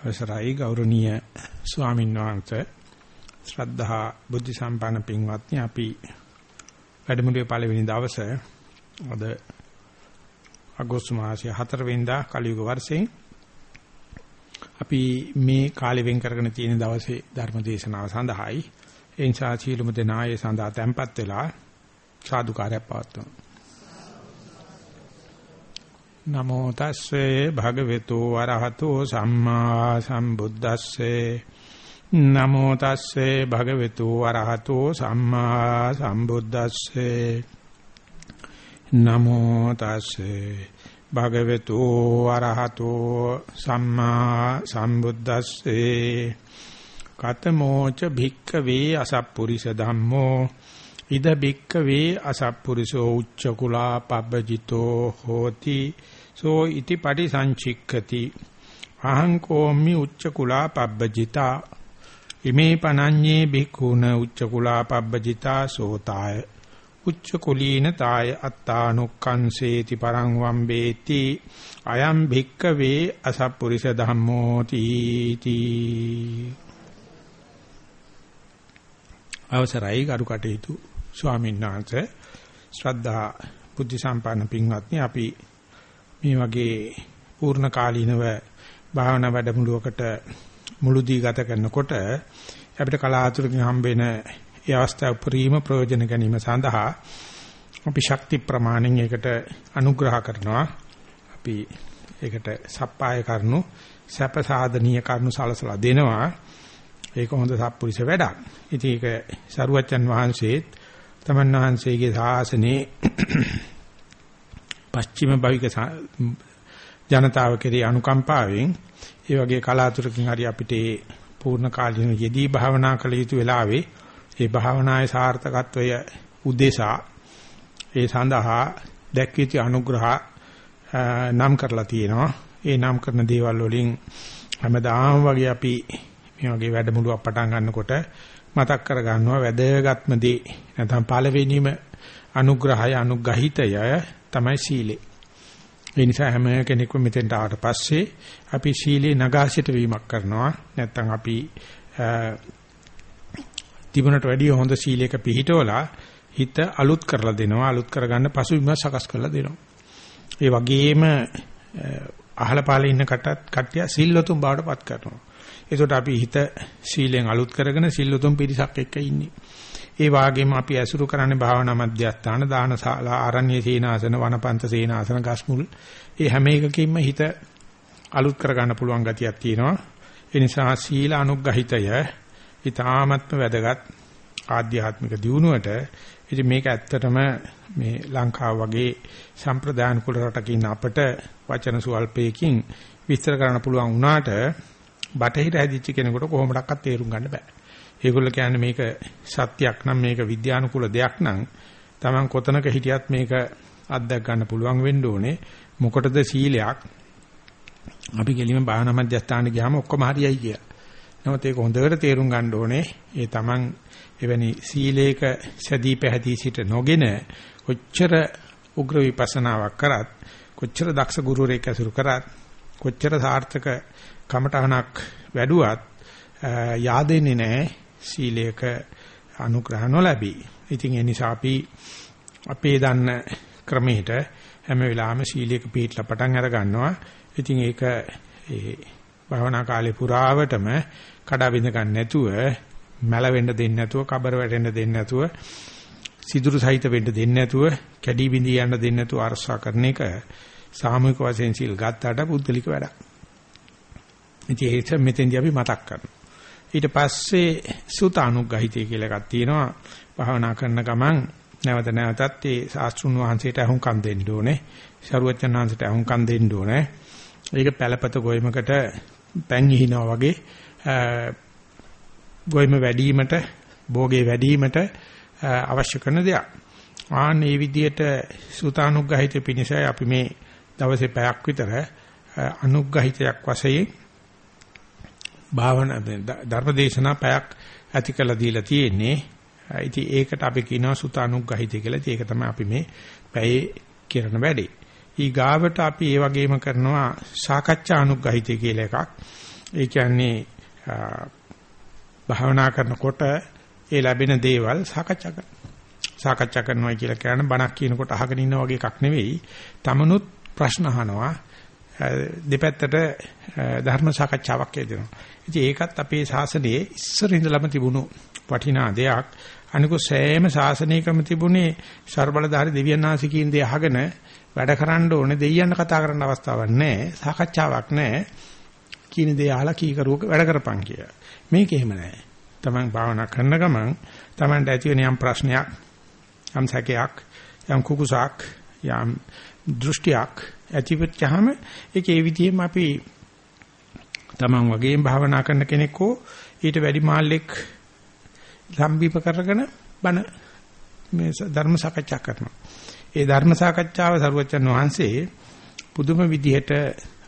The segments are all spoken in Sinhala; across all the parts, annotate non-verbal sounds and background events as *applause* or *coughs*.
අවසරයි ගෞරවනීය ස්වාමීන් වහන්සේ. ශ්‍රද්ධා බුද්ධ සම්පන්න පින්වත්නි අපි වැඩමුළුවේ පළවෙනි දවසේ අද අගෝස්තු මාසයේ 4 වෙනිදා කලියුග වර්ෂයෙන් අපි මේ කාලෙ වෙන් කරගෙන තියෙන දවසේ ධර්ම දේශනාව සඳහායි. ඒ නිසා සීලමු දෙනායේ සඳහා tempත් වෙලා සාදුකාරයක් පවත්වමු. නමෝ තස්සේ භගවතු වරහතෝ සම්මා සම්බුද්දස්සේ. නමෝ තස්සේ භගවතු වරහතෝ සම්මා සම්බුද්දස්සේ. නමෝ තස්සේ භගවතු වරහතෝ සම්මා සම්බුද්දස්සේ. කතමෝච භික්ඛවේ අසප්පුරිස ධම්මෝ ඉද බික්කවේ අසප්පුරිසෝ උච්ච කුලා පබ්බජිතෝ හෝති සෝ ඉති පටිසංචික්ඛති අහං කෝමි උච්ච කුලා පබ්බජිතා. ඉමේ පනඤ්ඤේ බික්ඛුන උච්ච කුලා පබ්බජිතා සෝතාය. උච්ච කුලීන තාය අත්තානුක්ඛංසේති පරං වම්බේති. අයම් භික්කවේ අසප්පුරිස ධම්මෝ තීති අවසරයි ගරු කටයුතු. ස්වාමීන් වහන්සේ ශ්‍රද්ධා බුද්ධ සම්පන්න පින්වත්නි අපි මේ වගේ පූර්ණ කාලීනව භාවනා වැඩමුළුවකට මුළුදී ගත කරනකොට අපිට කලාතුරකින් හම්බෙන ඒ අවස්ථාව උපරිම ප්‍රයෝජන ගැනීම සඳහා අපි ශක්ති ප්‍රමාණෙන් ඒකට අනුග්‍රහ කරනවා අපි ඒකට සප්පාය කරනු සැප සාධනීය කරනු සලසලා දෙනවා ඒක හොඳ සත්පුරුෂ වැඩක්. ඉතින් ඒක සරුවච්චන් වහන්සේත් තමන් වහන්සේගේ ශාසනයේ පස්චිම භවික ජනතාව කෙරෙහි අනුකම්පාවෙන් ඒ වගේ කලාතුරකින් හරි අපිට පූර්ණ කාලීන යෙදී භාවනා කළ යුතු වෙලාවේ ඒ භාවනායේ සාර්ථකත්වය උදෙසා ඒ සඳහා දැක්විත අනුග්‍රහ නම් කරලා තියෙනවා. ඒ නම් කරන දේවල් වලින් හැමදාම වගේ අපි මේ වගේ වැඩමුළුවක් පටන් ගන්නකොට මතක් කර ගන්නවා වැදගත්ම දේ නැත්නම් පළවෙනිම අනුග්‍රහය අනුග්‍රහිතය තමයි සීලය. ඒ නිසා හැම කෙනෙක්ම මෙතෙන්ට ආවට පස්සේ අපි සීලේ නගාසිට වීමක් කරනවා. නැත්නම් අපි තිබුණට වැඩිය හොඳ සීලයක පිහිටවලා හිත අලුත් කරලා දෙනවා. අලුත් කරගන්න පසුබිම සකස් කරලා දෙනවා. ඒ වගේම අහල පහල ඉන්න කට්ටිය සිල්වතුන් බවට පත් කරනවා. ඒකට අපි හිත සීලෙන් අලුත් කරගෙන සිල්ලුතුම් පිරිසක් එක්ක ඉන්නේ. ඒ වාගේම අපි ඇසුරු කරන්නේ භාවනා මධ්‍යස්ථාන දානශාලා ආරණ්‍ය සීනාසන වනපන්ත සීනාසන ගස්මුල්. ඒ හැම එකකින්ම හිත අලුත් කර ගන්න පුළුවන් ගතියක් තියෙනවා. ඒ නිසා සීල අනුග්‍රහිතය ඊ타මත්ම වැදගත් ආධ්‍යාත්මික දියුණුවට ඉතින් මේක ඇත්තටම මේ ලංකාව වගේ සම්ප්‍රදාන කුල රටක ඉන්න අපට වචන සුවල්පයකින් විස්තර කරන්න පුළුවන් වුණාට බටහිර හැදිච්ච කෙනෙකුට කොහොමඩක්වත් තේරුම් ගන්න බෑ. ඒගොල්ලෝ කියන්නේ මේක සත්‍යයක් නම් මේක විද්‍යානුකූල දෙයක් නම් Taman කොතනක හිටියත් මේක අත්දැක ගන්න පුළුවන් වෙන්න ඕනේ. මොකටද සීලයක්? අපි ගෙලිම භාවනා මධ්‍යස්ථානට ගියාම ඔක්කොම හරියයි කියලා. නමුත් ඒක හොඳට තේරුම් ගන්න ඕනේ. ඒ Taman එවැනි සීලේක සැදී පැහැදී සිට නොගෙන කොච්චර උග්‍ර විපස්සනාවක් කරත් කොච්චර දක්ෂ ගුරුවරයෙක් ඇසුරු කරත් කොච්චර සාර්ථක කමඨහනක් වැඩුවත් yaadෙන්නේ නැහැ සීලයක අනුග්‍රහ නොලැබී. ඉතින් ඒ නිසා අපි අපේ දන්න ක්‍රමයට හැම වෙලාවෙම සීලයක පිළිట్లా පටන් අර ගන්නවා. ඉතින් ඒක ඒ භවනා කාලේ පුරාවටම කඩා බිඳ ගන්න නැතුව මැල වෙන්න දෙන්නේ නැතුව කබර වැටෙන්න දෙන්නේ නැතුව සිදුරු සහිත වෙන්න දෙන්නේ නැතුව කැඩි බිඳී යන්න දෙන්නේ නැතුව අරසා කරන එක සාමූහික වශයෙන් සීල් ගත්තාට පුද්ගලික වැඩක්. ඉතින් ඒක මෙතෙන්දී අපි මතක් කරනවා. ඊට පස්සේ සුතානුග්‍රහිතය කියලා එකක් තියෙනවා. භාවනා කරන ගමන් නැවත නැවතත් ඒ ශාස්ත්‍රුන් වහන්සේට අහුම්කම් දෙන්න ඕනේ. ශරුවචන වහන්සේට අහුම්කම් දෙන්න ඕනේ. ඒක පළපත ගොයමකට පැන් ඉහිනවා වගේ ගොයම වැඩිවීමට භෝගේ වැඩිවීමට අවශ්‍ය කරන දෙයක්. ආන් මේ විදිහට සුතානුග්‍රහිත පිණිසයි අපි මේ දවසේ පැයක් විතර අනුග්‍රහිතයක් වශයෙන් භාවනා ධර්මදේශනා පැයක් ඇති කළ දීලා තියෙන්නේ. ඉතින් ඒකට අපි කියනවා සුතානුග්‍රහිතය කියලා. ඒක තමයි අපි මේ පැයේ කරන වැඩේ. ඊ ගාවට අපි ඒ වගේම කරනවා සාකච්ඡා අනුග්‍රහිතය කියලා එකක්. ඒ කියන්නේ භාවනා කරනකොට ඒ ලැබෙන දේවල් සාකච්ඡා කරනවා. සාකච්ඡා කරනවා කියලා කියන්නේ බණක් කියනකොට අහගෙන ඉන්නා වගේ එකක් නෙවෙයි. තමනුත් ප්‍රශ්න අහනවා. දෙපැත්තට ධර්ම සාකච්ඡාවක් යෙදෙනවා. ඉතින් ඒකත් අපේ ශාසනයේ ඉස්සර ඉඳලම තිබුණු වටිනා දෙයක්. අනිකුත් සෑම ශාසනයකම තිබුණේ ਸਰබලධාරී දෙවියන් ආසිකින් දේ අහගෙන වැඩ කරන්න ඕනේ දෙයියන් කතා කරන්න අවස්ථාවක් නැහැ. සාකච්ඡාවක් නැහැ. කියන දේ අහලා කීකරුවක වැඩ කරපන් කියලා. මේක එහෙම නැහැ. Taman භාවනා කරන ගමන් Tamanට ඇති වෙන යම් ප්‍රශ්නයක්, යම් සැකයක්, යම් කුකුසක්, යම් දෘෂ්ටියක් ඇතිවෙච්චාම ඒක ඒ විදිහෙම අපි Taman වගේම භාවනා කරන කෙනෙක් හෝ ඊට වැඩි මාල්ලෙක් සම්බීප කරගෙන බණ මේ ධර්ම සාකච්ඡා කරනවා. ඒ ධර්ම සාකච්ඡාව සරුවචන් වහන්සේ පුදුම විදිහට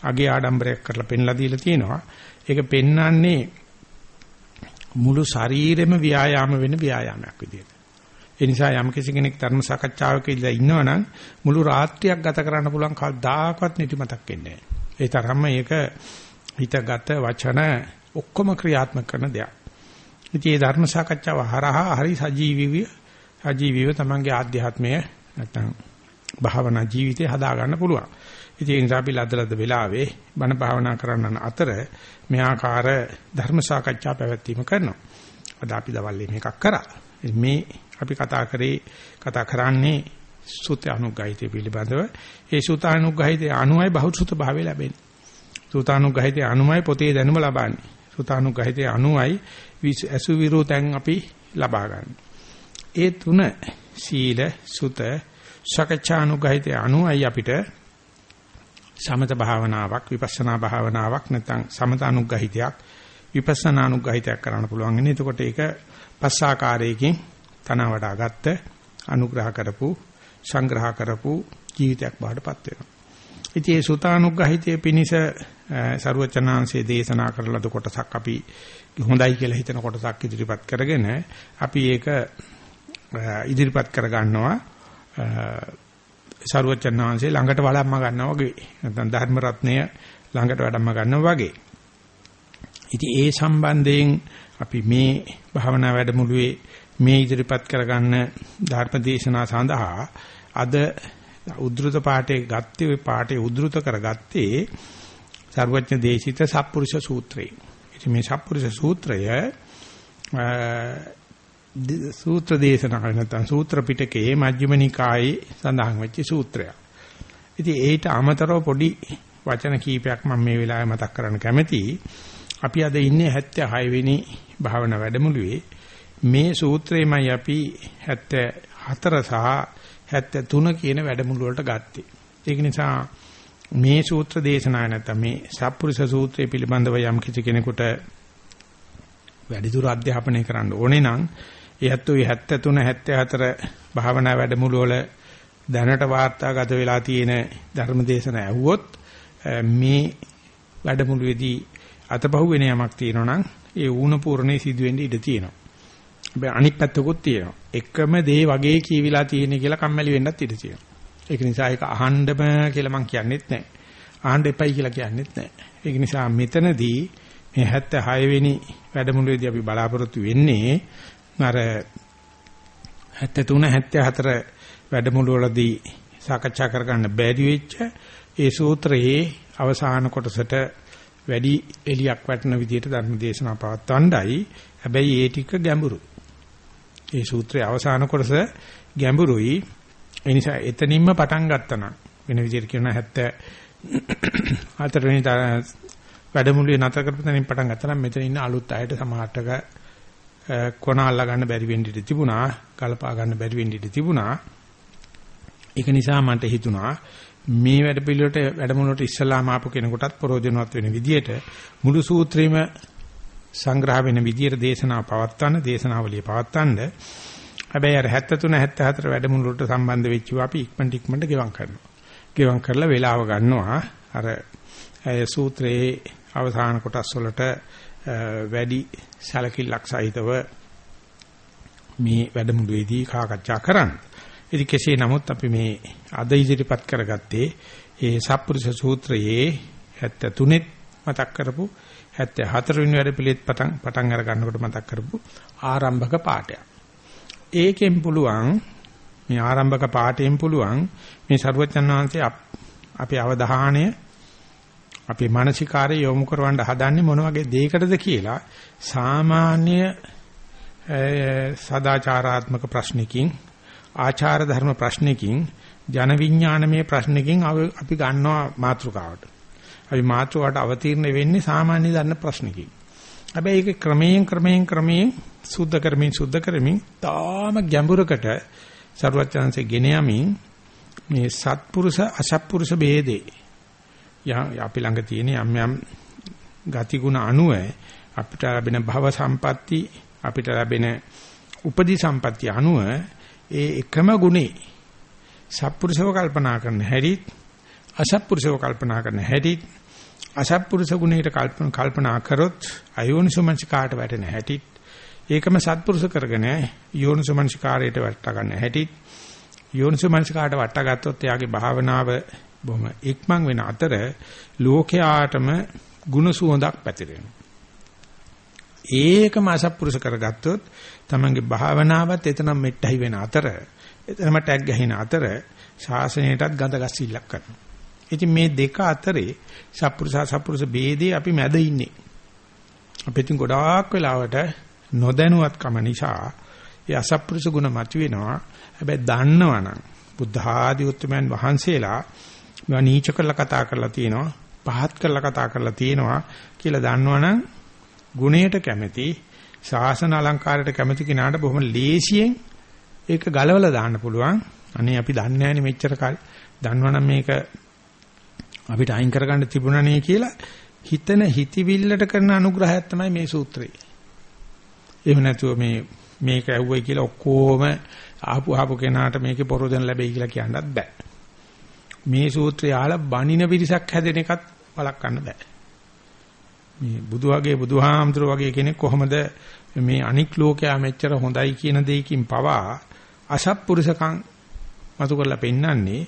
අගේ ආඩම්බරයක් කරලා පෙන්ලා දීලා තියෙනවා. ඒක පෙන්වන්නේ මුළු ශරීරෙම ව්‍යායාම වෙන ව්‍යායාමයක් විදිහට. ඒ නිසා යම් කෙනෙක් ධර්ම සාකච්ඡාවක ඉඳලා ඉන්නවනම් මුළු රාත්‍රියක් ගත කරන්න පුළුවන් කවදාකවත් නිදිමතක් එන්නේ නැහැ. ඒ තරම්ම මේක හිතගත වචන ඔක්කොම ක්‍රියාත්මක කරන දෙයක්. ඉතින් මේ ධර්ම සාකච්ඡාව හරහා හරි සජීවීව සජීවීව තමන්ගේ ආධ්‍යාත්මය නැත්නම් භාවනා ජීවිතය හදා ගන්න පුළුවන්. ඉතින් ඒ නිසා අපි ලද්දලද්ද වෙලාවේ බණ භාවනා කරන්න අතර මේ ආකාර ධර්ම සාකච්ඡා පැවැත්වීම කරනවා. අද අපි දවල් මේකක් කරා. මේ අපි කතා කරේ කතා කරන්නේ සුත අනුග්‍රහිතය පිළිබඳව. ඒ සුත අනුග්‍රහිතය අනුයි බහුසුත භාවය ලැබෙන්නේ. සුත අනුග්‍රහිතය අනුමයි පොතේ දැනුම ලබන්නේ. සුත අනුග්‍රහිතය අනුයි අසු විරෝතෙන් අපි ලබා ගන්න. ඒ තුන සීල සුත සකච්ඡානුගහිතය අනුයි අපිට සමත භාවනාවක් විපස්සනා භාවනාවක් නැත්නම් සමත අනුග්‍රහිතයක් විපස්සනා අනුග්‍රහිතයක් කරන්න පුළුවන් ඉන්නේ. එතකොට ඒක පස්සාකාරයකින් තනවඩා ගත්ත අනුග්‍රහ කරපු සංග්‍රහ කරපු ජීවිතයක් බාටපත් වෙනවා. ඉතින් ඒ සුතානුග්‍රහිතයේ පිනිස ਸਰුවචනාංශයේ දේශනා කරලද කොටසක් අපි හොඳයි කියලා හිතන කොටසක් ඉදිරිපත් කරගෙන අපි ඒක ඉදිරිපත් කර ගන්නවා සරුවචන් වහන්සේ ළඟට වඩම්ම ගන්නවා වගේ නැත්නම් ධර්ම රත්නය ළඟට වඩම්ම ගන්නවා වගේ. ඉතින් ඒ සම්බන්ධයෙන් අපි මේ භාවනා වැඩමුළුවේ මේ ඉදිරිපත් කරගන්න ධර්ම දේශනා සඳහා අද උද්දෘත පාඨයේ ගත්තේ පාඨයේ උද්දෘත කරගත්තේ සර්වඥ දේශිත සප්පුරුෂ සූත්‍රය. ඉතින් මේ සප්පුරුෂ සූත්‍රය සූත්‍ර දේශනාව නැත්නම් සූත්‍ර පිටකයේ මජ්ක්‍ධිම නිකායේ සඳහන් වෙච්ච සූත්‍රයක්. ඉතින් ඒට අමතරව පොඩි වචන කීපයක් මම මේ වෙලාවේ මතක් කරන්න කැමතියි. අපි අද ඉන්නේ 76 වෙනි භාවනා වැඩමුළුවේ මේ සූත්‍රයමයි අපි 74 සහ 73 කියන වැඩමුළු වලට ගත්තේ. ඒක නිසා මේ සූත්‍ර දේශනාව නැත්නම් මේ සප්පුරුෂ සූත්‍රය පිළිබඳව යම් කිසි කෙනෙකුට වැඩිදුර අධ්‍යාපනය කරන්න ඕනේ නම් එයත් ওই 73 74 භාවනා වැඩමුළු වල දැනට වාර්තාගත වෙලා තියෙන ධර්මදේශන ඇහුවොත් මේ වැඩමුළුවේදී අතපහුව වෙන යමක් තියෙනවා නම් ඒ ඌණ පූර්ණේ සිදුවෙන්න ඉඩ තියෙනවා. හැබැයි අනිත් පැත්තකුත් තියෙනවා. එකම දේ වගේ කියවිලා තියෙන කියලා කම්මැලි වෙන්නත් ඉඩ තියෙනවා. ඒක නිසා ඒක අහන්නම කියලා මම කියන්නෙත් නැහැ. අහන්න එපයි කියලා කියන්නෙත් නැහැ. ඒක නිසා මෙතනදී මේ 76 වෙනි වැඩමුළුවේදී අපි බලාපොරොත්තු වෙන්නේ අර 73 74 වැඩමුළු වලදී සාකච්ඡා කරගන්න බැරි වෙච්ච ඒ සූත්‍රයේ අවසාන කොටසට වැඩි එලියක් වටන විදිහට ධර්ම දේශනා පවත්වන්නයි හැබැයි ඒ ටික ගැඹුරු. ඒ සූත්‍රයේ අවසාන කොටස ගැඹුරුයි. ඒ නිසා එතනින්ම පටන් ගත්තා නම් වෙන විදිහට කියනවා 74 වෙනි වැඩමුළුවේ නැතර කරපු තැනින් පටන් ගත්තා නම් මෙතන ඉන්න අලුත් අයට සමහරටක කොන අල්ලා ගන්න බැරි වෙන්න ඉඩ තිබුණා, කලපා ගන්න බැරි වෙන්න ඉඩ තිබුණා. ඒක නිසා මට හිතුණා මේ වැඩ පිළිවෙලට වැඩමුළුවට ඉස්සලාම ආපු කෙනෙකුටත් ප්‍රයෝජනවත් වෙන විදියට මුළු සූත්‍රෙම සංග්‍රහ වෙන විදියට දේශනාව පවත්වන්න, දේශනාවලිය පවත්වන්න. හැබැයි අර 73 74 වැඩමුළුවට සම්බන්ධ වෙච්චව අපි ඉක්මනට ඉක්මනට ගෙවම් කරනවා. ගෙවම් කරලා වේලාව ගන්නවා. අර සූත්‍රයේ අවසාන කොටස් වලට වැඩි සැලකිල්ලක් සහිතව මේ වැඩමුළුවේදී සාකච්ඡා කරන්න. ඉතින් කෙසේ නමුත් අපි මේ අද ඉදිරිපත් කරගත්තේ ඒ සප්පුරුෂ සූත්‍රයේ 73 මතක් කරපු 74 වෙනි වැඩ පිළිත් පටන් පටන් අර ගන්නකොට මතක් කරපු ආරම්භක පාඩයක්. ඒකෙන් පුළුවන් මේ ආරම්භක පාඩයෙන් පුළුවන් මේ සරුවචන් වහන්සේ අපේ අවධානය අපේ මානසිකාරය යොමු කරවන්න හදන්නේ මොන වගේ දෙයකටද කියලා සාමාන්‍ය සදාචාරාත්මක ප්‍රශ්නකින් ආචාර ධර්ම ප්‍රශ්නකින් ජන විඥානමය ප්‍රශ්නකින් අපි ගන්නවා මාතෘකාවට. අපි මාතෘකාවට අවතීර්ණ වෙන්නේ සාමාන්‍ය දන්න ප්‍රශ්නකින්. හැබැයි ඒක ක්‍රමයෙන් ක්‍රමයෙන් ක්‍රමයෙන් සුද්ධ කරමින් සුද්ධ කරමින් තාම ගැඹුරකට ਸਰවඥාන්සේ ගෙන යමින් මේ සත්පුරුෂ අසත්පුරුෂ ભેදේ අපි ළඟ තියෙන යම් යම් ගතිගුණ අනුව අපිට ලැබෙන භව සම්පatti අපිට ලැබෙන උපදී සම්පatti අනුව ඒ එකම ගුණේ සත්පුරුෂව කල්පනා කරන හැටිත් අසත්පුරුෂව කල්පනා කරන හැටිත් අසත්පුරුෂ ගුණයට කල්පනා කරොත් අයෝනිසමංචකාට වැටෙන හැටි ඒකම සත්පුරුෂ කරගෙන යෝනිසමංචකාරයට වට ගන්න හැටි යෝනිසමංචකාට වට ගත්තොත් එයාගේ භාවනාව බොහොම ඉක්මන් වෙන අතර ලෝකයාටම ಗುಣ සුවඳක් පැතිරෙනවා. ඒකම අසත්පුරුෂ කරගත්තොත් තමන්ගේ භාවනාවත් එතනම මෙට්ටයි වෙන අතර එතනම ටැග් ගහින අතර ශාසනයටත් ගඳ ගස්සිල්ලක් කරනවා. ඉතින් මේ දෙක අතරේ සත්පුරුෂ සත්පුරුෂ ભેදේ අපි මැද ඉන්නේ. අපි තින් ගොඩාක් වෙලාවට නොදැනුවත්කම නිසා ඒ අසත්පුරුෂ ගුණ මතුවෙනවා. හැබැයි දන්නවනම් බුද්ධ ආදී උතුමයන් වහන්සේලා මේවා නීච කරලා කතා කරලා තියෙනවා පහත් කරලා කතා කරලා තියෙනවා කියලා දන්නවනම් ගුණයට කැමැති ශාසන අලංකාරයට කැමැති කෙනාට බොහොම ලේසියෙන් ඒක ගලවලා දාන්න පුළුවන් අනේ අපි දන්නේ නැහැනේ මෙච්චර කල් දන්නවනම් මේක අපිට අයින් කරගන්න තිබුණනේ කියලා හිතන හිතවිල්ලට කරන අනුග්‍රහයක් තමයි මේ සූත්‍රය. එහෙම නැතුව මේ මේක ඇහුවයි කියලා ඔක්කොම ආපු ආපු කෙනාට මේකේ පොරොදෙන් ලැබෙයි කියලා කියන්නත් බෑ. මේ සූත්‍රය ආලා බණින පිරිසක් හැදෙන එකත් බලක් ගන්න බෑ. මේ බුදු වගේ බුදුහාමුදුර වගේ කෙනෙක් කොහොමද මේ අනික් ලෝකයා මෙච්චර හොඳයි කියන දෙයකින් පවා අසත්පුරුෂකම් මතු කරලා පෙන්වන්නේ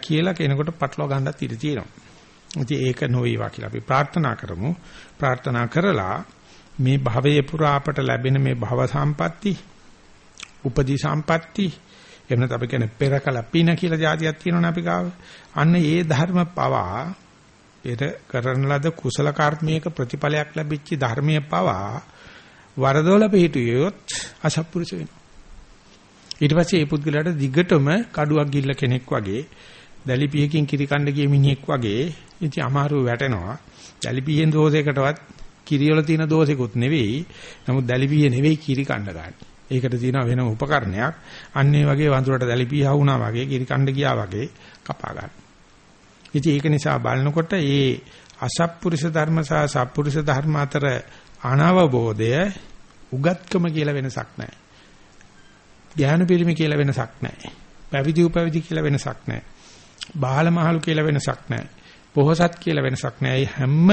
කියලා කෙනෙකුට පටලවා ගන්නත් ඉඩ තියෙනවා. ඉතින් ඒක නොවේවා කියලා අපි ප්‍රාර්ථනා කරමු. ප්‍රාර්ථනා කරලා මේ භවයේ පුරා අපට ලැබෙන මේ භව සම්පatti, උපදී සම්පatti එහෙම නැත්නම් අපි කියන්නේ පෙරකල පින කියලා જાතියක් තියෙනවනේ අපි ගාව. අන්න ඒ ධර්ම පවා ඒට කරන ලද කුසල කර්මයක ප්‍රතිඵලයක් ලැබිච්ච ධර්මයේ පවා වරදොල පිහිටියොත් අසත්පුරුෂ වෙනවා. ඊට පස්සේ මේ පුද්ගලයාට දිගටම කඩුවක් ගිල්ල කෙනෙක් වගේ දැලිපියකින් කිරි කණ්ඩ ගිය මිනිහෙක් වගේ ඉතින් අමාරුව වැටෙනවා. දැලිපියෙන් දෝෂයකටවත් කිරිවල තියෙන දෝෂෙකුත් නෙවෙයි. නමුත් දැලිපිය නෙවෙයි කිරි කණ්ඩ ගන්න. ඒකට තියෙනවා වෙනම උපකරණයක්. අන්න ඒ වගේ වඳුරට දැලිපිය වුණා වගේ කිරි කණ්ඩ ගියා වගේ කපා ගන්න. ඉතින් ඒක නිසා බලනකොට මේ අසත්පුරුෂ ධර්ම සහ සත්පුරුෂ ධර්ම අතර අනවබෝධය උගත්කම කියලා වෙනසක් නැහැ. ඥාන පිරිමි කියලා වෙනසක් නැහැ. පැවිදි උපවිදි කියලා වෙනසක් නැහැ. බාල මහලු කියලා වෙනසක් නැහැ. පොහසත් කියලා වෙනසක් නැහැ. හැම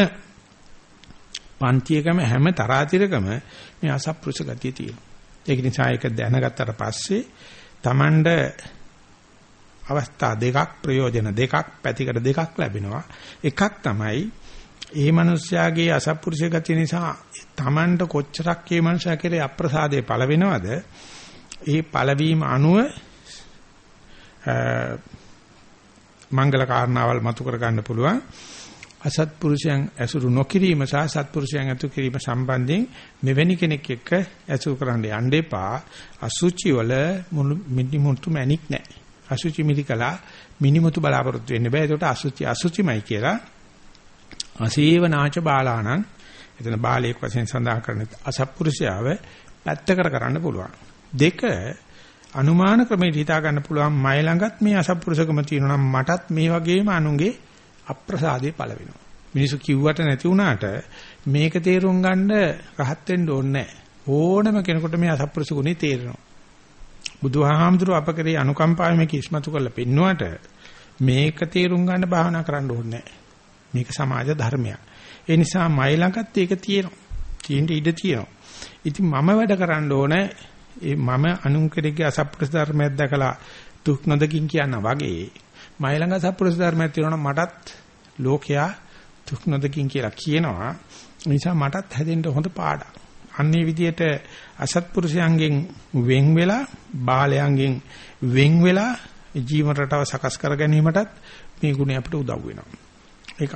පන්තියකම හැම තරාතිරකම මේ අසත්පුරුෂ ගතිය තියෙනවා. ඒක නිසා ඒක දැනගත්තට පස්සේ Tamand අවස්ථා දෙකක් ප්‍රයෝජන දෙකක් පැතිකඩ දෙකක් ලැබෙනවා. එකක් තමයි ඒ මනුස්සයාගේ අසත්පුරුෂ ගතිය නිසා Tamand කොච්චරක් මේ මනුස්සයා කෙරේ අප්‍රසාදේ පළ වෙනවද? ඒ පළවීම අනුව මංගල කාරණාවල් මතු කර ගන්න පුළුවන්. අසත්පුරුෂයන් ඇසුරු නොකිරීම සහ සත්පුරුෂයන් ඇසුරු කිරීම සම්බන්ධයෙන් මෙවැනි කෙනෙක් එක්ක ඇසුරු කරන්න යන්න එපා. අසුචි වල මිනිමුතු මැනික් නැහැ. අසුචි මිලිකලා මිනිමුතු බලාපොරොත්තු වෙන්න බෑ. ඒකට අසුචි අසුචිමයි කියලා. අසීවනාච බාලාණං එතන බාලයෙක් වශයෙන් සඳහන් කරන අසත්පුරුෂයාව පැත්තකර කරන්න පුළුවන්. දෙක අනුමාන ක්‍රමයට හිතා ගන්න පුළුවන් මයි ළඟත් මේ අසත්පුරුෂකම තියෙනවා නම් මටත් මේ වගේම අනුන්ගේ අප්‍රසාදේ පළ වෙනවා. මිනිස්සු කිව්වට නැති වුණාට මේක තේරුම් ගන්න රහත් වෙන්න ඕනේ ඕනම කෙනෙකුට මේ අසත්පුරුෂ ගුණේ තේරෙනවා. බුදුහාමුදුරුව අප කරේ අනුකම්පාවෙන් මේක ඉස්මතු කරලා පෙන්නුවට මේක තේරුම් ගන්න භාවනා කරන්න ඕනේ මේක සමාජ ධර්මයක්. ඒ නිසා මයි ළඟත් ඒක තියෙනවා. තියෙන්න ඉඩ තියෙනවා. ඉතින් මම වැඩ කරන්න ඕනේ ඒ මම අනුන් කෙරෙහිගේ අසත්පුරුෂ ධර්මයක් දැකලා දුක් නොදකින් කියනා වගේ මයි ළඟ සත්පුරුෂ ධර්මයක් තියෙනවා මටත් ලෝකයා දුක් නොදකින් කියලා කියනවා. ඒ නිසා මටත් හැදෙන්න හොඳ පාඩම්. අන්නේ විදියට අසත්පුරුෂයන්ගෙන් වෙන් වෙලා බාලයන්ගෙන් වෙන් වෙලා ජීවන රටාව සකස් කර ගැනීමටත් මේ ගුණය අපිට උදව් වෙනවා. ඒක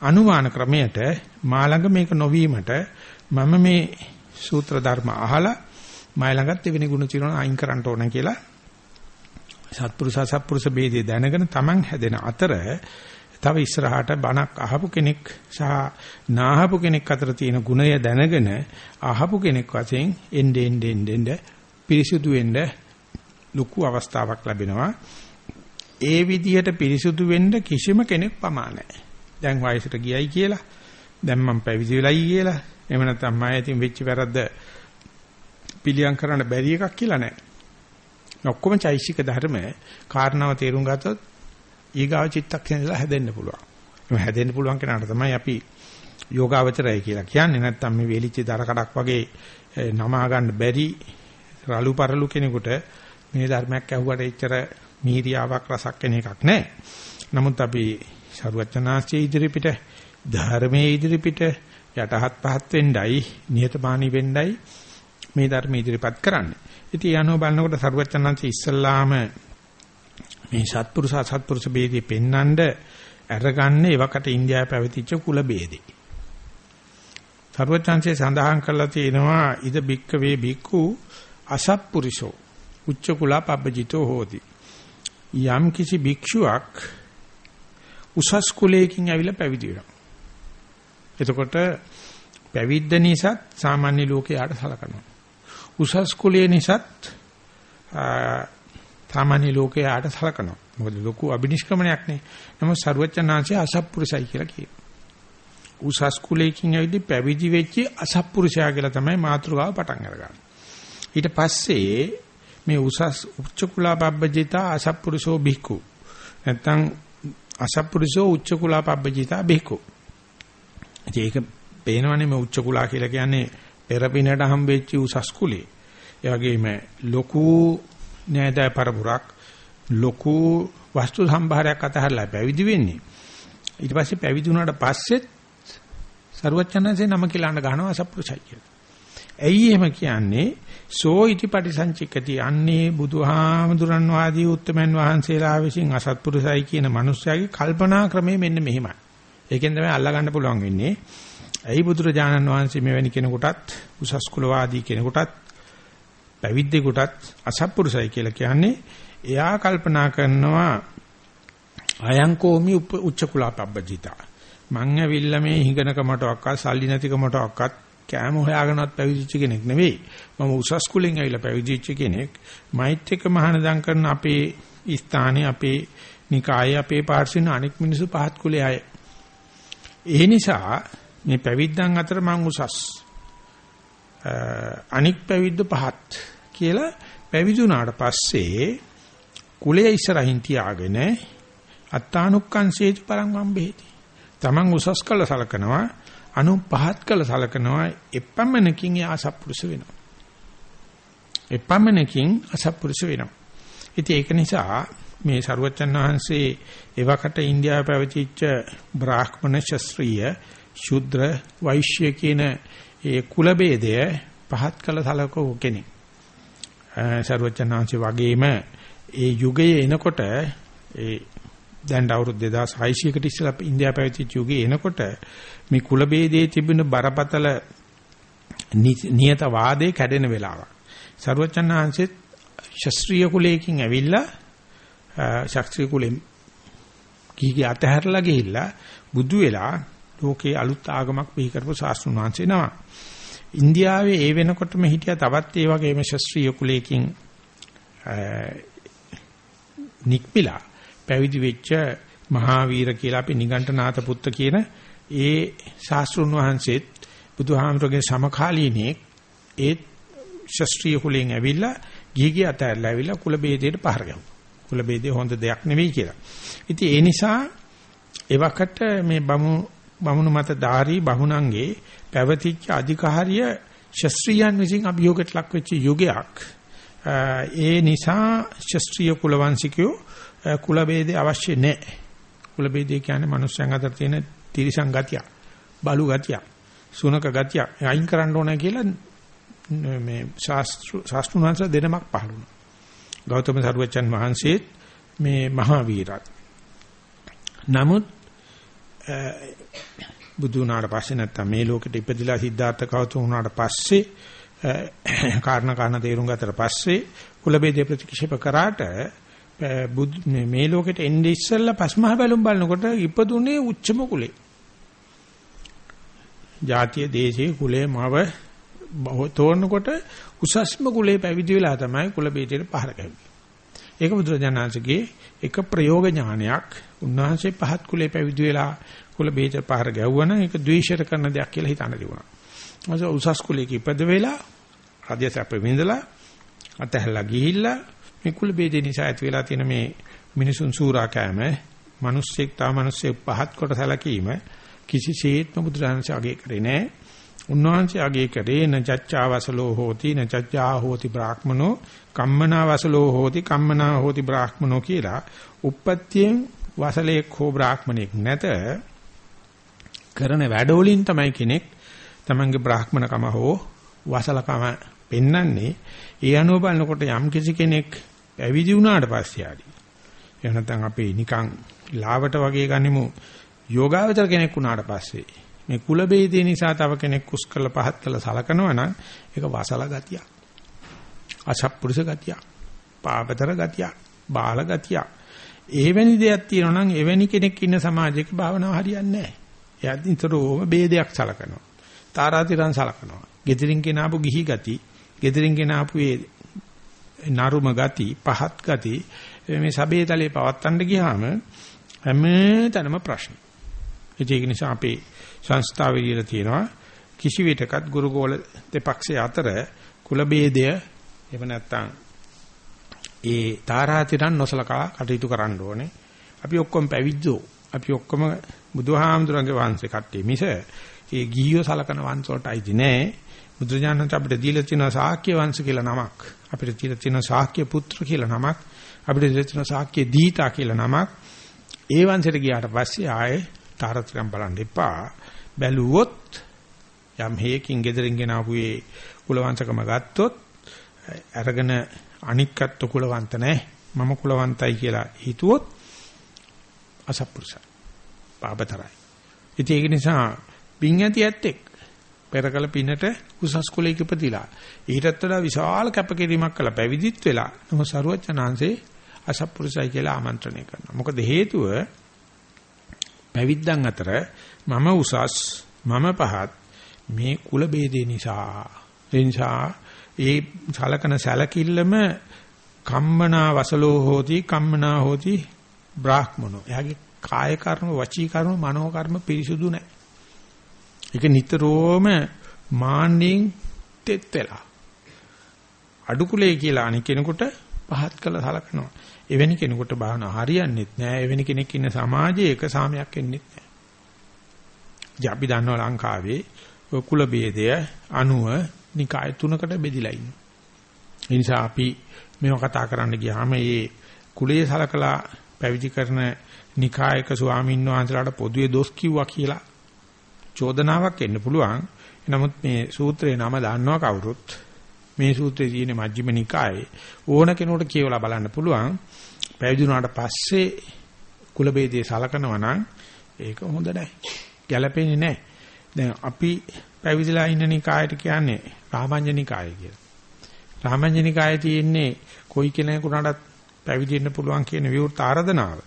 අනුමාන ක්‍රමයට මා ළඟ මේක නොවීමට මම මේ සූත්‍ර ධර්ම අහලා මයි ළඟත් එවැනි ගුණ තියෙනවා අයින් කරන්න ඕන කියලා සත්පුරුෂ සත්පුරුෂ ભેදේ දැනගෙන Taman හැදෙන අතර තව ඉස්සරහට බණක් අහපු කෙනෙක් සහ නාහපු කෙනෙක් අතර තියෙන ගුණය දැනගෙන අහපු කෙනෙක් වශයෙන් එnde ende ende පිරිසුදු වෙන්න ලොකු අවස්ථාවක් ලැබෙනවා. ඒ විදිහට පිරිසුදු වෙන්න කිසිම කෙනෙක් පමා නැහැ. දැන් වයසට ගියයි කියලා, දැන් මම පැවිදි වෙලයි කියලා, එහෙම නැත්නම් මම ඇතින් වෙච්ච වැරද්ද පිළියම් කරන්න බැරි එකක් කියලා නැහැ. ඔක්කොම චෛසික ධර්ම කාරණාව තේරුම් ගත්තොත් ඊගාව චිත්තක්ෂණයලා හැදෙන්න පුළුවන්. එහම හැදෙන්න පුළුවන් කෙනාට තමයි අපි යෝගාවචරය කියලා කියන්නේ. නැත්තම් මේ වේලිච්ච දර කඩක් වගේ නමා ගන්න බැරි රළු පරළු කෙනෙකුට මේ ධර්මයක් ඇහුවට එච්චර මීරියාවක් රසක් වෙන එකක් නැහැ. නමුත් අපි සරුවචනාංශයේ ඉදිරිපිට ධර්මයේ ඉදිරිපිට යටහත් පහත් වෙන්නයි නියතමානී වෙන්නයි මේ ධර්ම ඉදිරිපත් කරන්නේ. ඉතින් යනෝ බලනකොට සරුවචනාංශයේ ඉස්සල්ලාම මේ සත්පුරුෂ අසත්පුරුෂ ભેදේ පෙන්වන්න අරගන්නේ එවකට ඉන්දියාවේ පැවතිච්ච කුල ભેදේ. සර්වචන්සේ සඳහන් කරලා තියෙනවා ඉද බික්ක වේ බික්කු අසත්පුරුෂෝ උච්ච කුලා පබ්බජිතෝ හෝති. යම් කිසි භික්ෂුවක් උසස් කුලයකින් ඇවිල්ලා පැවිදි වෙනවා. එතකොට පැවිද්ද නිසාත් සාමාන්‍ය ලෝකයට සලකනවා. උසස් කුලයේ නිසාත් සාමාන්‍ය ලෝකයට සලකනවා. මොකද ලොකු අබිනිෂ්ක්‍මණයක් නේ. නමුත් ਸਰුවචනාංශය අසත්පුරුෂයි කියලා කියනවා. උසස් කුලයකින් ඇවිත් පැවිදි වෙච්ච අසත්පුරුෂයා කියලා තමයි මාතෘකාව පටන් අරගන්නේ. ඊට පස්සේ මේ උසස් උච්ච කුලා පබ්බජිතා අසත්පුරුෂෝ බික්කු. නැත්තම් අසත්පුරුෂෝ උච්ච කුලා පබ්බජිතා බික්කු. ඒක පේනවනේ මේ උච්ච කුලා කියලා කියන්නේ පෙරපිනට හම්බෙච්ච උසස් කුලේ. ඒ වගේම ලොකු නෑදෑ පරපුරක් ලොකු වස්තු සම්භාරයක් අතහැරලා පැවිදි වෙන්නේ. ඊට පස්සේ පැවිදි වුණාට පස්සෙත් සරුවචනන්සේ නම කියලාන ගහනවා අසප්පුරුසයි කියලා. ඇයි එහෙම කියන්නේ? සෝ ඉතිපටි සංචිකති අන්නේ බුදුහාමුදුරන් වාදී උත්තමයන් වහන්සේලා විසින් අසත්පුරුසයි කියන මිනිස්යාගේ කල්පනා ක්‍රමය මෙන්න මෙහෙමයි. ඒකෙන් තමයි අල්ලා ගන්න පුළුවන් වෙන්නේ. ඇයි බුදුරජාණන් වහන්සේ මෙවැනි කෙනෙකුටත් උසස් කුලවාදී කෙනෙකුටත් පැවිද්දෙකුටත් අසත්පුරුසයි කියලා කියන්නේ එයා කල්පනා කරනවා අයංකෝමි උච්ච කුලාපබ්බජිතා මං ඇවිල්ලා මේ හිඟනකමටවත් සල්ලි නැතිකමටවත් කෑම හොයාගෙනවත් පැවිදිච්ච කෙනෙක් නෙවෙයි. මම උසස් කුලෙන් ඇවිල්ලා පැවිදිච්ච කෙනෙක්. මෛත් එක්ක මහානදම් කරන අපේ ස්ථානයේ අපේ නිකායේ අපේ පාර්ශ්වින අනෙක් මිනිස්සු පහත් කුලයේ අය. ඒ නිසා මේ පැවිද්දන් අතර මං උසස්. අනික් පැවිද්ද පහත්. කියලා පැවිදුණාට පස්සේ කුලයේ ඉස්සරහින් තියාගෙන අත්තානුක්කංශේති පරං වම්බේති. Taman උසස් කළ සලකනවා අනු පහත් කළ සලකනවා එපමණකින් ඒ අසත්පුරුෂ වෙනවා. එපමණකින් අසත්පුරුෂ වෙනවා. ඉතින් ඒක නිසා මේ සරුවච්චන් වහන්සේ එවකට ඉන්දියාවේ පැවතිච්ච බ්‍රාහ්මණ ශාස්ත්‍රීය ශුද්‍ර වෛශ්‍ය කියන ඒ කුල ભેදය පහත් කළ සලකෝ කෙනෙක්. සර්වචනාංශ වගේම ඒ යුගයේ එනකොට ඒ දැන් අවුරුදු 2600කට ඉස්සෙල්ලා ඉන්දියාව පැවතිච්ච යුගයේ එනකොට මේ කුල ભેදයේ තිබෙන බරපතල නියත වාදේ කැඩෙන වෙලාවක්. සර්වචනාංශෙත් ශාස්ත්‍රීය කුලයකින් ඇවිල්ලා ශාස්ත්‍රීය කුලෙන් කීකී අතහැරලා ගිහිල්ලා බුදු වෙලා ලෝකේ අලුත් ආගමක් බිහි කරපු ශාස්ත්‍රුන් වහන්සේ නම. ඉන්දියාවේ ඒ වෙනකොටම හිටියා තවත් ඒ වගේම ශාස්ත්‍රීය කුලයකින් නික්මිලා පැවිදි වෙච්ච මහාවීර කියලා අපි නිගණ්ඨනාත පුත්ත කියන ඒ ශාස්ත්‍රුන් වහන්සේත් බුදුහාමරගේ සමකාලීනේ ඒ ශාස්ත්‍රීය කුලයෙන් ඇවිල්ලා ගිහිගේ අතහැරලා ඇවිල්ලා කුල ભેදයට පහර ගැහුවා. කුල ભેදේ හොඳ දෙයක් නෙවෙයි කියලා. ඉතින් ඒ නිසා එවකට මේ බමු බමුණු මත ධාරී බහුණන්ගේ පැවතිච්ච අධිකාරිය ශස්ත්‍රීයන් විසින් අභියෝගයට ලක් වෙච්ච යුගයක්. ඒ නිසා ශස්ත්‍රීය කුලවංශිකයෝ කුල ભેදේ අවශ්‍ය නැහැ. කුල ભેදේ කියන්නේ මනුස්සයන් අතර තියෙන තිරිසං ගතියක්, බලු ගතියක්, සුනක ගතියක් අයින් කරන්න ඕන කියලා මේ ශාස්ත්‍ර ශාස්ත්‍රුණාංශ දෙනමක් පහළ වුණා. ගෞතම සරුවචන් වහන්සේ මේ මහා වීරත්. නමුත් බුදු වුණාට පස්සේ නැත්තම් මේ ලෝකෙට ඉපදිලා සිද්ධාර්ථ කවතුන් වුණාට පස්සේ කාරණා කාරණා තේරුම් ගත්තට පස්සේ කුල බේදේ ප්‍රතික්ෂේප කරාට මේ ලෝකෙට එන්නේ ඉස්සෙල්ලා පස්මහ බැලුම් බලනකොට ඉපදුනේ උච්චම කුලේ. ජාතිය දේශේ කුලේ මව තෝරනකොට උසස්ම කුලේ පැවිදි වෙලා තමයි කුල බේදයට පහර ගැහුවේ. ඒක බුදුරජාණන්සේගේ එක ප්‍රයෝග ඥානයක්. උන්වහන්සේ පහත් කුලේ පැවිදි වෙලා කුල බේද පහර ගැහුවනම් ඒක ද්වේෂයට කරන දෙයක් කියලා හිතන්න තිබුණා. මොකද උසස් කුලයක ඉපද වෙලා රාජ්‍ය සැප විඳලා අතහැරලා ගිහිල්ලා මේ කුල බේදේ නිසා ඇති වෙලා තියෙන මේ මිනිසුන් සූරා කෑම, මිනිස්සෙක් තා මිනිස්සෙක් පහත් කොට සැලකීම කිසිසේත්ම බුදුරජාණන්සේ අගය කරේ නැහැ. උන්වහන්සේ අගය කරේ න චච්චාවසලෝ හෝති න චච්චා හෝති බ්‍රාහ්මනෝ කම්මනාවසලෝ හෝති කම්මනා හෝති බ්‍රාහ්මනෝ කියලා උප්පත්තියෙන් වසලේක් හෝ බ්‍රාහ්මණෙක් නැත කරන වැඩවලින් තමයි කෙනෙක් තමන්ගේ බ්‍රාහ්මණකම හෝ වසලකම පෙන්වන්නේ ඒ අනුව බලනකොට යම් කිසි කෙනෙක් පැවිදි වුණාට පස්සේ ආදි එහෙම නැත්නම් අපි නිකන් ලාවට වගේ ගනිමු යෝගාවචර කෙනෙක් වුණාට පස්සේ මේ කුල බේදේ නිසා තව කෙනෙක් කුස් කරලා පහත් කරලා සලකනවා නම් ඒක වසල ගතියක්. අසත්පුරුෂ ගතියක්. පාපතර ගතියක්. බාල ගතියක්. එවැනි දෙයක් තියෙනවා නම් එවැනි කෙනෙක් ඉන්න සමාජයක භාවනාව හරියන්නේ නැහැ. එයා නිතරම බේදයක් සලකනවා. තාරාතිරන් සලකනවා. gedirin කෙනාපු ගිහි ගති, gedirin කෙනාපු ඒ නරුම ගති, පහත් ගති මේ සබේ තලේ පවත්තන්න ගියාම හැම තැනම ප්‍රශ්න. ඒක නිසා අපේ සංස්ථාවේ දීලා තියෙනවා කිසි විටකත් ගුරුගෝල දෙපක්ෂය අතර කුල ભેදය එහෙම නැත්නම් ඒ තාරාතිරන් නොසලකා කටයුතු කරන්න ඕනේ. අපි ඔක්කොම පැවිද්දෝ. අපි ඔක්කොම බුදුහාමුදුරන්ගේ වංශේ කට්ටිය මිස ඒ ගිහියෝ සලකන වංශ වලටයි නෑ. බුදුජානක අපිට දීලා තියෙන ශාක්‍ය වංශ කියලා නමක්. අපිට දීලා තියෙන ශාක්‍ය පුත්‍ර කියලා නමක්. අපිට දීලා තියෙන ශාක්‍ය දීතා කියලා නමක්. ඒ වංශයට ගියාට පස්සේ ආයේ තාරතිරම් බලන්න එපා. බැලුවොත් යම් හේකින් gederin ගෙන ආපු ඒ කුලවංශකම ගත්තොත් අරගෙන අනික්කත් කුලවන්ත නැහැ මම කුලවන්තයි කියලා හිතුවොත් අසප්පුරුසයි පාපතරයි. ඉතින් ඒක නිසා පින් ඇති ඇත්තෙක් පෙරකල පිනට උසස් කුලයක ඉපදිලා ඊටත් වඩා විශාල කැපකිරීමක් කළා. පැවිදිත් වෙලා නම සරුවචනාංශේ අසප්පුරුසයි කියලා ආමන්ත්‍රණය කරනවා. මොකද හේතුව පැවිද්දන් අතර මම උසස් මම පහත් මේ කුල ભેදේ නිසා. ඒ නිසා ඒ සලකන සැලකිල්ලම කම්මනා වසලෝ හෝති කම්මනා හෝති බ්‍රාහ්මනෝ. එයාගේ කාය කර්ම වචී කර්ම මනෝ කර්ම පිරිසුදු නැහැ. ඒක නිතරම මාන්නෙන් තෙත් වෙලා. අඩු කුලේ කියලා අනික කෙනෙකුට පහත් කළ සලකනවා. එවැනි කෙනෙකුට බාහන හරියන්නේත් නැහැ. එවැනි කෙනෙක් ඉන්න සමාජයක සාමයක් එන්නේ නැහැ. ඉතින් අපි දන්නවා ලංකාවේ කුල ભેදය අණුව නිකාය තුනකට බෙදිලා ඉන්නේ. ඒ නිසා අපි මේව කතා කරන්න ගියාම මේ කුලයේ සලකලා පැවිදි කරන නිකායක ස්වාමීන් වහන්සේලාට පොදුවේ දොස් කිව්වා කියලා චෝදනාවක් එන්න පුළුවන්. නමුත් මේ සූත්‍රේ නම දන්නවා කවුරුත් මේ සූත්‍රයේ තියෙන මජ්ක්‍ධිම නිකායේ ඕන කෙනෙකුට කියවලා බලන්න පුළුවන්. පැවිදි වුණාට පස්සේ කුල ભેදේ සලකනවා නම් ඒක හොඳ නැහැ. ගැළපෙන්නේ නැහැ. දැන් අපි පැවිදිලා ඉන්න නිකායට කියන්නේ රාමඤ්ඤනිකාය කියලා. රාමඤ්ඤනිකායේ තියෙන්නේ කොයි කෙනෙකුටත් පැවිදි වෙන්න පුළුවන් කියන විවෘත ආරාධනාව.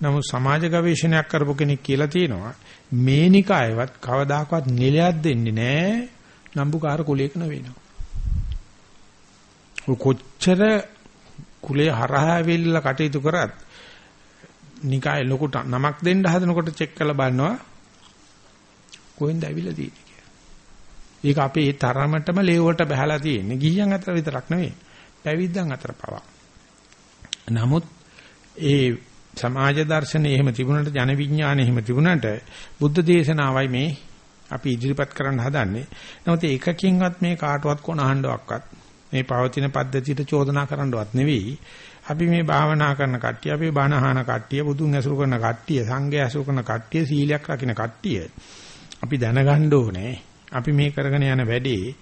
නමුත් සමාජ ගවේෂණයක් කරපු කෙනෙක් කියලා තියෙනවා මේ නිකායවත් කවදාකවත් නිලයක් දෙන්නේ නැහැ නම්බුකාර කුලයක නෙවෙනවා. කොච්චර කුලේ හරහා වෙල්ල කටයුතු කරත් නිකාය ලොකුට නමක් දෙන්න හදනකොට චෙක් කරලා බලනවා කොහෙන්ද ඇවිල්ලා තියෙන්නේ කියලා. ඒක අපේ තරමටම ලේ වලට බහලා තියෙන්නේ. ගිහියන් අතර විතරක් නෙවෙයි. පැවිද්දන් අතර පවා. නමුත් ඒ සමාජ දර්ශනේ එහෙම තිබුණාට ජන විඥානේ එහෙම තිබුණාට බුද්ධ දේශනාවයි මේ අපි ඉදිරිපත් කරන්න හදන්නේ. නමුත් ඒකකින්වත් මේ කාටවත් කොනහඬවක්වත් මේ පවතින පද්ධතියට චෝදනා කරන්නවත් නෙවෙයි. අපි මේ භාවනා කරන කට්ටිය, අපි බණ අහන කට්ටිය, බුදුන් ඇසුරු කරන කට්ටිය, සංඝය ඇසුරු කරන කට්ටිය, සීලයක් රකින්න කට්ටිය. අපි දැනගන්න ඕනේ. අපි මේ කරගෙන යන වැඩේ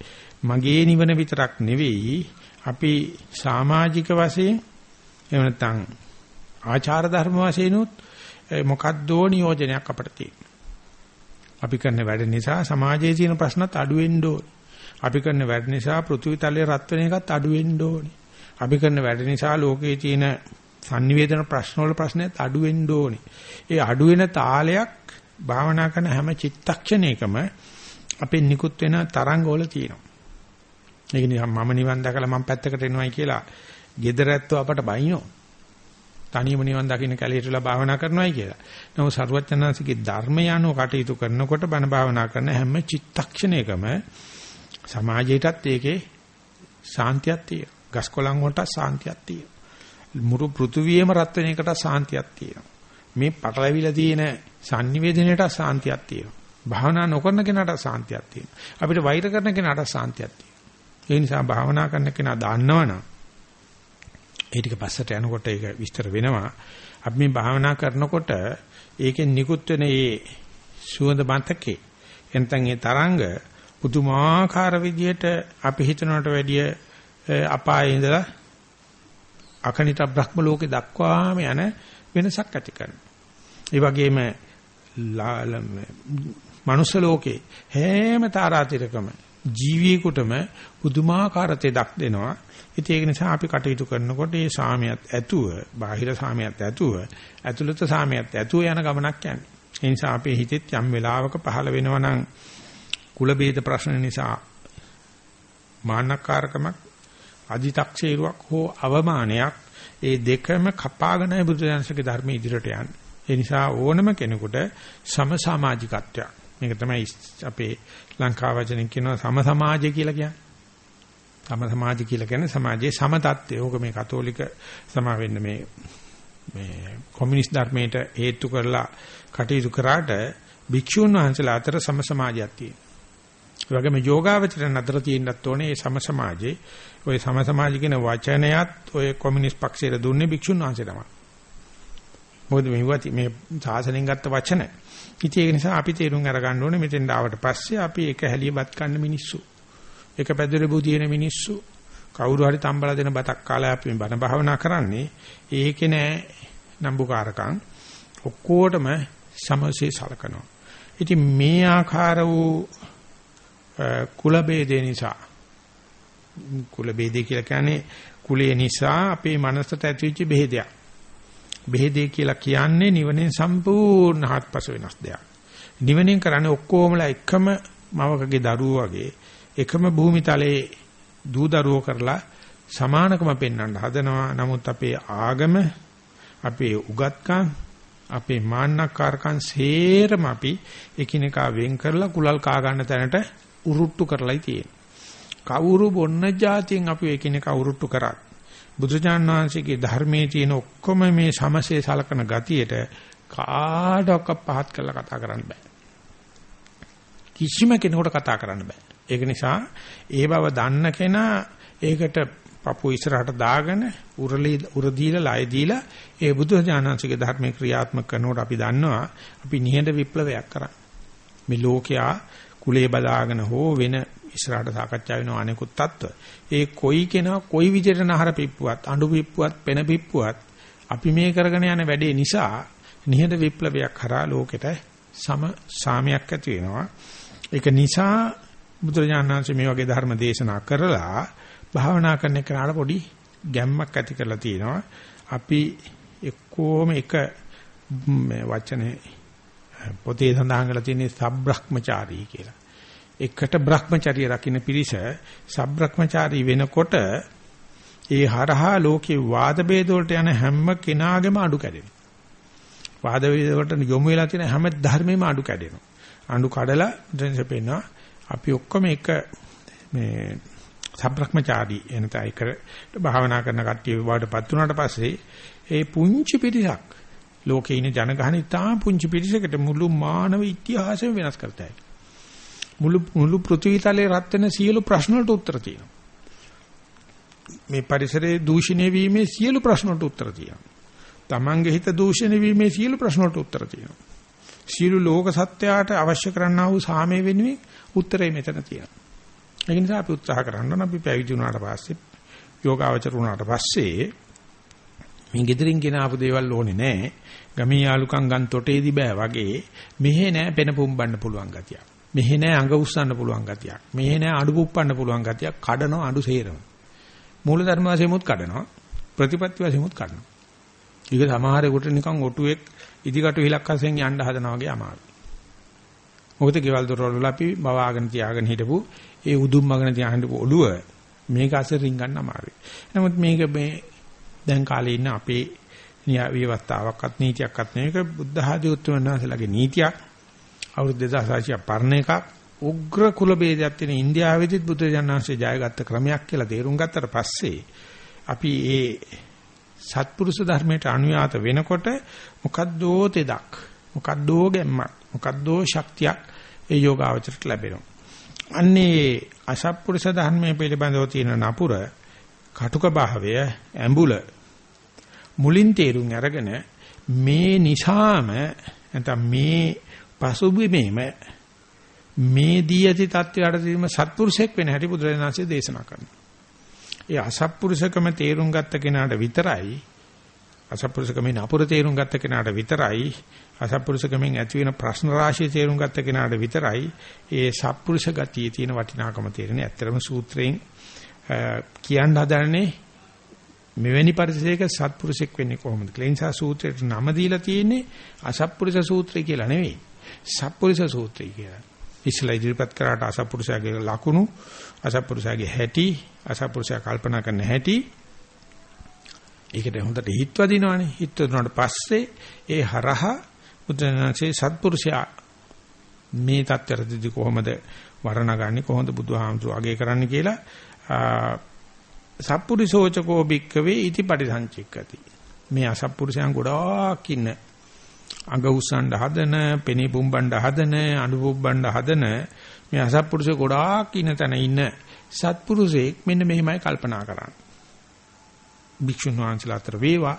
මගේ නිවන විතරක් නෙවෙයි අපි සමාජික වශයෙන් එහෙම නැත්නම් ආචාර ධර්ම වශයෙන් උත් මොකද්දෝ නියෝජනයක් අපිට තියෙනවා. අපි කරන වැඩ නිසා සමාජයේ තියෙන ප්‍රශ්නත් අඩු වෙන්න ඕනේ. අපි කරන වැඩ නිසා පෘථිවි තලයේ රත් වෙන එකත් අඩු වෙන්න ඕනේ. අපි කරන වැඩ නිසා ලෝකයේ තියෙන sannivedana ප්‍රශ්න වල ප්‍රශ්නත් අඩු වෙන්න ඕනේ. ඒ අඩු වෙන තාලයක් භාවනා කරන හැම චිත්තක්ෂණයකම අපේ නිකුත් වෙන තරංග වල තියෙනවා. ඒක නිකන් මම නිවන් දැකලා මම පැත්තකට එනවයි කියලා gedara ඇත්තෝ අපට බයිනෝ. තනියම නිවන් දකින්න කැලේටලා භාවනා කරනවායි කියලා. නමුත් සරුවචනාංශිකේ ධර්මය අනුව කටයුතු කරනකොට බණ භාවනා කරන හැම චිත්තක්ෂණයකම සමාජයටත් ඒකේ සාන්තියක් තියෙනවා. ගස්කොලන් වලට සාන්තියක් තියෙනවා. මුරු පෘථුවියේම රත් වෙන එකට සාන්තියක් තියෙනවා. මේ පටලැවිලා තියෙන sannivedanයට සාන්තියක් තියෙනවා. භාවනා නොකරන කෙනාට සාන්තියක් තියෙනවා. අපිට වෛර කරන කෙනාට සාන්තියක් තියෙනවා. ඒ නිසා භාවනා කරන කෙනා දන්නවනම් ඒ ටික පස්සට යනකොට ඒක විස්තර වෙනවා. අපි මේ භාවනා කරනකොට ඒකෙන් නිකුත් වෙන ඒ සුවඳ මතකේ එතෙන් ඒ තරංග පුදුමාකාර විදියට අපි හිතනවට වැඩිය අපායේ ඉඳලා අකනිත බ්‍රහ්ම ලෝකේ දක්වාම යන වෙනසක් ඇති කරනවා. ඒ වගේම මනුස්ස ලෝකේ හැම තාරාතිරකම ජීවියෙකුටම පුදුමාකාර තෙදක් දෙනවා. ඉතින් ඒක නිසා අපි කටයුතු කරනකොට මේ සාමියත් ඇතුව, බාහිර සාමියත් ඇතුව, ඇතුළත සාමියත් ඇතුව යන ගමනක් යන්නේ. ඒ නිසා අපේ හිතෙත් යම් වෙලාවක පහළ වෙනවා නම් කුල ભેද ප්‍රශ්න නිසා මාන්නකාරකමක් අදි탁ෂේරුවක් හෝ අවමානයක් ඒ දෙකම කපාගෙනයි බුදුදහමේ ධර්ම ඉදිරියට යන්නේ. ඒ නිසා ඕනම කෙනෙකුට සම සමාජිකත්වයක්. මේක තමයි අපේ ලංකා වචනෙන් කියනවා සම සමාජය කියලා කියන්නේ. සම සමාජය කියලා කියන්නේ සමාජයේ සම තත්ත්වය. ඕක මේ කතෝලික සමා වෙන්න මේ මේ කොමියුනිස්ට් ධර්මයට හේතු කරලා කටයුතු කරාට භික්ෂුන් වහන්සේලා අතර සම සමාජයක් තියෙනවා. ඒ වගේම යෝගාවචරණ අතර තියෙන්නත් ඕනේ මේ සම සමාජේ. ওই සම සමාජ කියන වචනයත් ඔය කොමියුනිස්ට් පක්ෂයට දුන්නේ භික්ෂුන් වහන්සේ තමයි. මොකද මේ මේ සාසනෙන් ගත්ත වචන. ඉතින් ඒක නිසා අපි තේරුම් අරගන්න ඕනේ මෙතෙන් ආවට පස්සේ අපි එක හැලියපත් ගන්න මිනිස්සු. එක පැදුරේ බුදින මිනිස්සු කවුරු හරි තම්බලා දෙන බතක් කාලා අපි බණ භාවනා කරන්නේ ඒකේ නෑ නම්බුකාරකම් ඔක්කොටම සමසේ සලකනවා. ඉතින් මේ ආකාර වූ කුල ભેදේ නිසා කුල ભેදේ කියලා කියන්නේ කුලය නිසා අපේ මනසට ඇතිවෙච්ච බෙහෙදයක්. බෙහෙදේ කියලා කියන්නේ නිවනෙන් සම්පූර්ණ හත්පස වෙනස් දෙයක්. නිවනෙන් කරන්නේ ඔක්කොමලා එකම මවකගේ දරුවෝ වගේ එකම භූමිතලයේ දූ දරුවෝ කරලා සමානකම පෙන්වන්න හදනවා. නමුත් අපේ ආගම අපේ උගත්කම් අපේ මාන්නකාරකම් සේරම අපි එකිනෙකා වෙන් කරලා කුලල් කා ගන්න තැනට උරුට්ටු කරලායි තියෙන්නේ. කවුරු බොන්න જાතියෙන් අපි එකිනෙක උරුට්ටු කරත් බුදුජාන් වහන්සේගේ ධර්මයේ තියෙන ඔක්කොම මේ සමසේ සලකන ගතියට කාටවත් පහත් කරලා කතා කරන්න බෑ. කිසිම කෙනෙකුට කතා කරන්න බෑ. ඒක නිසා ඒ බව දන්න කෙනා ඒකට පපුව ඉස්සරහට දාගෙන උරලී උර දීලා ලය දීලා ඒ බුදුජානනාංශිකේ ධර්මයේ ක්‍රියාත්මක කරනකොට අපි දන්නවා අපි නිහඬ විප්ලවයක් කරා. මේ ලෝකයා කුලේ බදාගෙන හෝ වෙන ඉස්සරහට සාකච්ඡා වෙන අනෙකුත් තත්ත්ව. ඒ කොයි කෙනා කොයි විදිහට නහර පිප්පුවත්, අඬු පිප්පුවත්, පෙන පිප්පුවත් අපි මේ කරගෙන යන වැඩේ නිසා නිහඬ විප්ලවයක් කරා ලෝකෙට සම සාමයක් ඇති වෙනවා. ඒක නිසා බුදුරජාණන් වහන්සේ මේ වගේ ධර්ම දේශනා කරලා භාවනා කරන කෙනාට පොඩි ගැම්මක් ඇති කරලා තියෙනවා. අපි එක්කෝම එක වචනේ පොතේ සඳහන් කරලා තියෙන්නේ සබ්‍රහ්මචාරී කියලා. එකට බ්‍රහ්මචර්ය රකින්න පිරිස සබ්‍රහ්මචාරී වෙනකොට ඒ හරහා ලෝකේ වාද ભેද වලට යන හැම කෙනාගේම අඩු කැඩෙනවා. වාද ભેද වලට යොමු වෙලා තියෙන හැම ධර්මෙම අඩු කැඩෙනවා. අඩු කඩලා දැන් පේනවා අපි ඔක්කොම එක මේ සබ්‍රහ්මචාරී එනතයි කර භාවනා කරන කට්ටිය වඩපත් වුණාට පස්සේ ඒ පුංචි පිරිසක් ලෝකේ ඉන්න ජනගහන ඉතාම පුංචි පිරිසකට මුළු මානව ඉතිහාසයම වෙනස් කරතයි. මුළු මුළු පෘථිවි තලයේ රත් වෙන සියලු ප්‍රශ්න වලට උත්තර තියෙනවා. මේ පරිසරයේ දූෂණය වීමේ සියලු ප්‍රශ්නට උත්තර තියෙනවා. Tamange හිත දූෂණය වීමේ සියලු ප්‍රශ්නට උත්තර තියෙනවා. සියලු ලෝක සත්‍යයට අවශ්‍ය කරන්නා වූ සාමය වෙනුවෙන් උත්තරේ මෙතන තියෙනවා. ඒ නිසා අපි උත්සාහ කරන්න අපි පැවිදි වුණාට පස්සේ යෝගාවචර වුණාට පස්සේ මේ gedirin ගෙන ආපු දේවල් ඕනේ නැහැ. ගමී යාලුකම් ගන් තොටේදී බෑ වගේ මෙහෙ නෑ පෙන පුම්බන්න පුළුවන් ගතියක්. මෙහෙ නෑ අඟ උස්සන්න පුළුවන් ගතියක්. මෙහෙ නෑ අඩු පුප්පන්න පුළුවන් ගතියක්. කඩනවා අඩු සේරම. මූල ධර්ම වශයෙන්මුත් කඩනවා. ප්‍රතිපත්ති වශයෙන්මුත් කඩනවා. ඒක සමහරෙකුට නිකන් ඔටුවෙක් ඉදිකටු හිලක් අසෙන් යන්න හදනවා වගේ අමාරුයි. මොකද ගෙවල් දොරවල් වල අපි බවාගෙන තියාගෙන හිටපු ඒ උදුම් මගන තියාගෙන හිටපු ඔළුව මේක අසෙන් රින්ගන්න අමාරුයි. නමුත් මේක මේ දැන් කාලේ ඉන්න අපේ විවස්ථාවක්වත් නීතියක්වත් නෙවෙයි බුද්ධ ආදී උත්තරවන්සලගේ නීතියක් අවුරුදු 2600 පරණ එකක් උග්‍ර කුල ભેදයක් තියෙන ඉන්දියාවේදීත් බුද්ධ ජානනාංශය ජයගත්ත ක්‍රමයක් කියලා තේරුම් ගත්තට පස්සේ අපි ඒ සත්පුරුෂ ධර්මයට අනුයාත වෙනකොට මොකද්දෝ තෙදක් මොකද්දෝ ගැම්මක් මොකද්දෝ ශක්තියක් ඒ යෝගාවචරයට ලැබෙනවා. අන්නේ අසත්පුරුෂ ධර්මයේ පිළිබඳව තියෙන නපුර කටුක භාවය ඇඹුල මුලින් තේරුම් අරගෙන මේ නිසාම නැත්නම් මේ පසුබිමේම මේ දී ඇති தත්වයට තීම සත්පුරුෂෙක් වෙන හැටි බුදුරජාණන්සේ දේශනා කරනවා. ඒ අසත්පුරුෂකම තේරුම් ගත්ත කෙනාට විතරයි අසත්පුරුෂකමෙන් අපුර තේරුම් ගත්ත කෙනාට විතරයි අසත්පුරුෂකමෙන් ඇති වෙන ප්‍රශ්න රාශිය තේරුම් ගත්ත කෙනාට විතරයි ඒ සත්පුරුෂ ගතියේ තියෙන වටිනාකම තේරෙන්නේ. ඇත්තටම සූත්‍රයෙන් කියන්න හදන්නේ මෙවැනි පරිසරයක සත්පුරුෂෙක් වෙන්නේ කොහොමද කියලා. ඒ නිසා සූත්‍රයට නම දීලා තියෙන්නේ අසත්පුරුෂ සූත්‍රය කියලා නෙවෙයි. සත්පුරුෂ සූත්‍රය කියලා. ඉස්ලා ඉදිරිපත් කරාට අසත්පුරුෂයාගේ ලකුණු, අසත්පුරුෂයාගේ හැටි, අසත්පුරුෂයා කල්පනා කරන හැටි ඒකට හොඳට හිතවදිනවනේ. හිතවදුනාට පස්සේ ඒ හරහා බුදුරජාණන්සේ සත්පුරුෂයා මේ தත්තරදී කොහොමද වර්ණගන්නේ කොහොමද බුදුහාමුදුරු අගය කරන්න කියලා සප්පුරිසෝචකෝ භික්කවේ ඉති පරිසංචික්කති. මේ අසප්පුරුෂයන් ගොඩාක් ඉන්න අඟ උස්සන්න හදන, පෙනී පුම්බන්න හදන, අඬු පුම්බන්න හදන මේ අසප්පුරුෂ ගොඩාක් ඉන්න තැන ඉන්න සත්පුරුෂයෙක් මෙන්න මෙහිමයි කල්පනා කරන්නේ. භික්ෂුන් වහන්සේලා අතර වේවා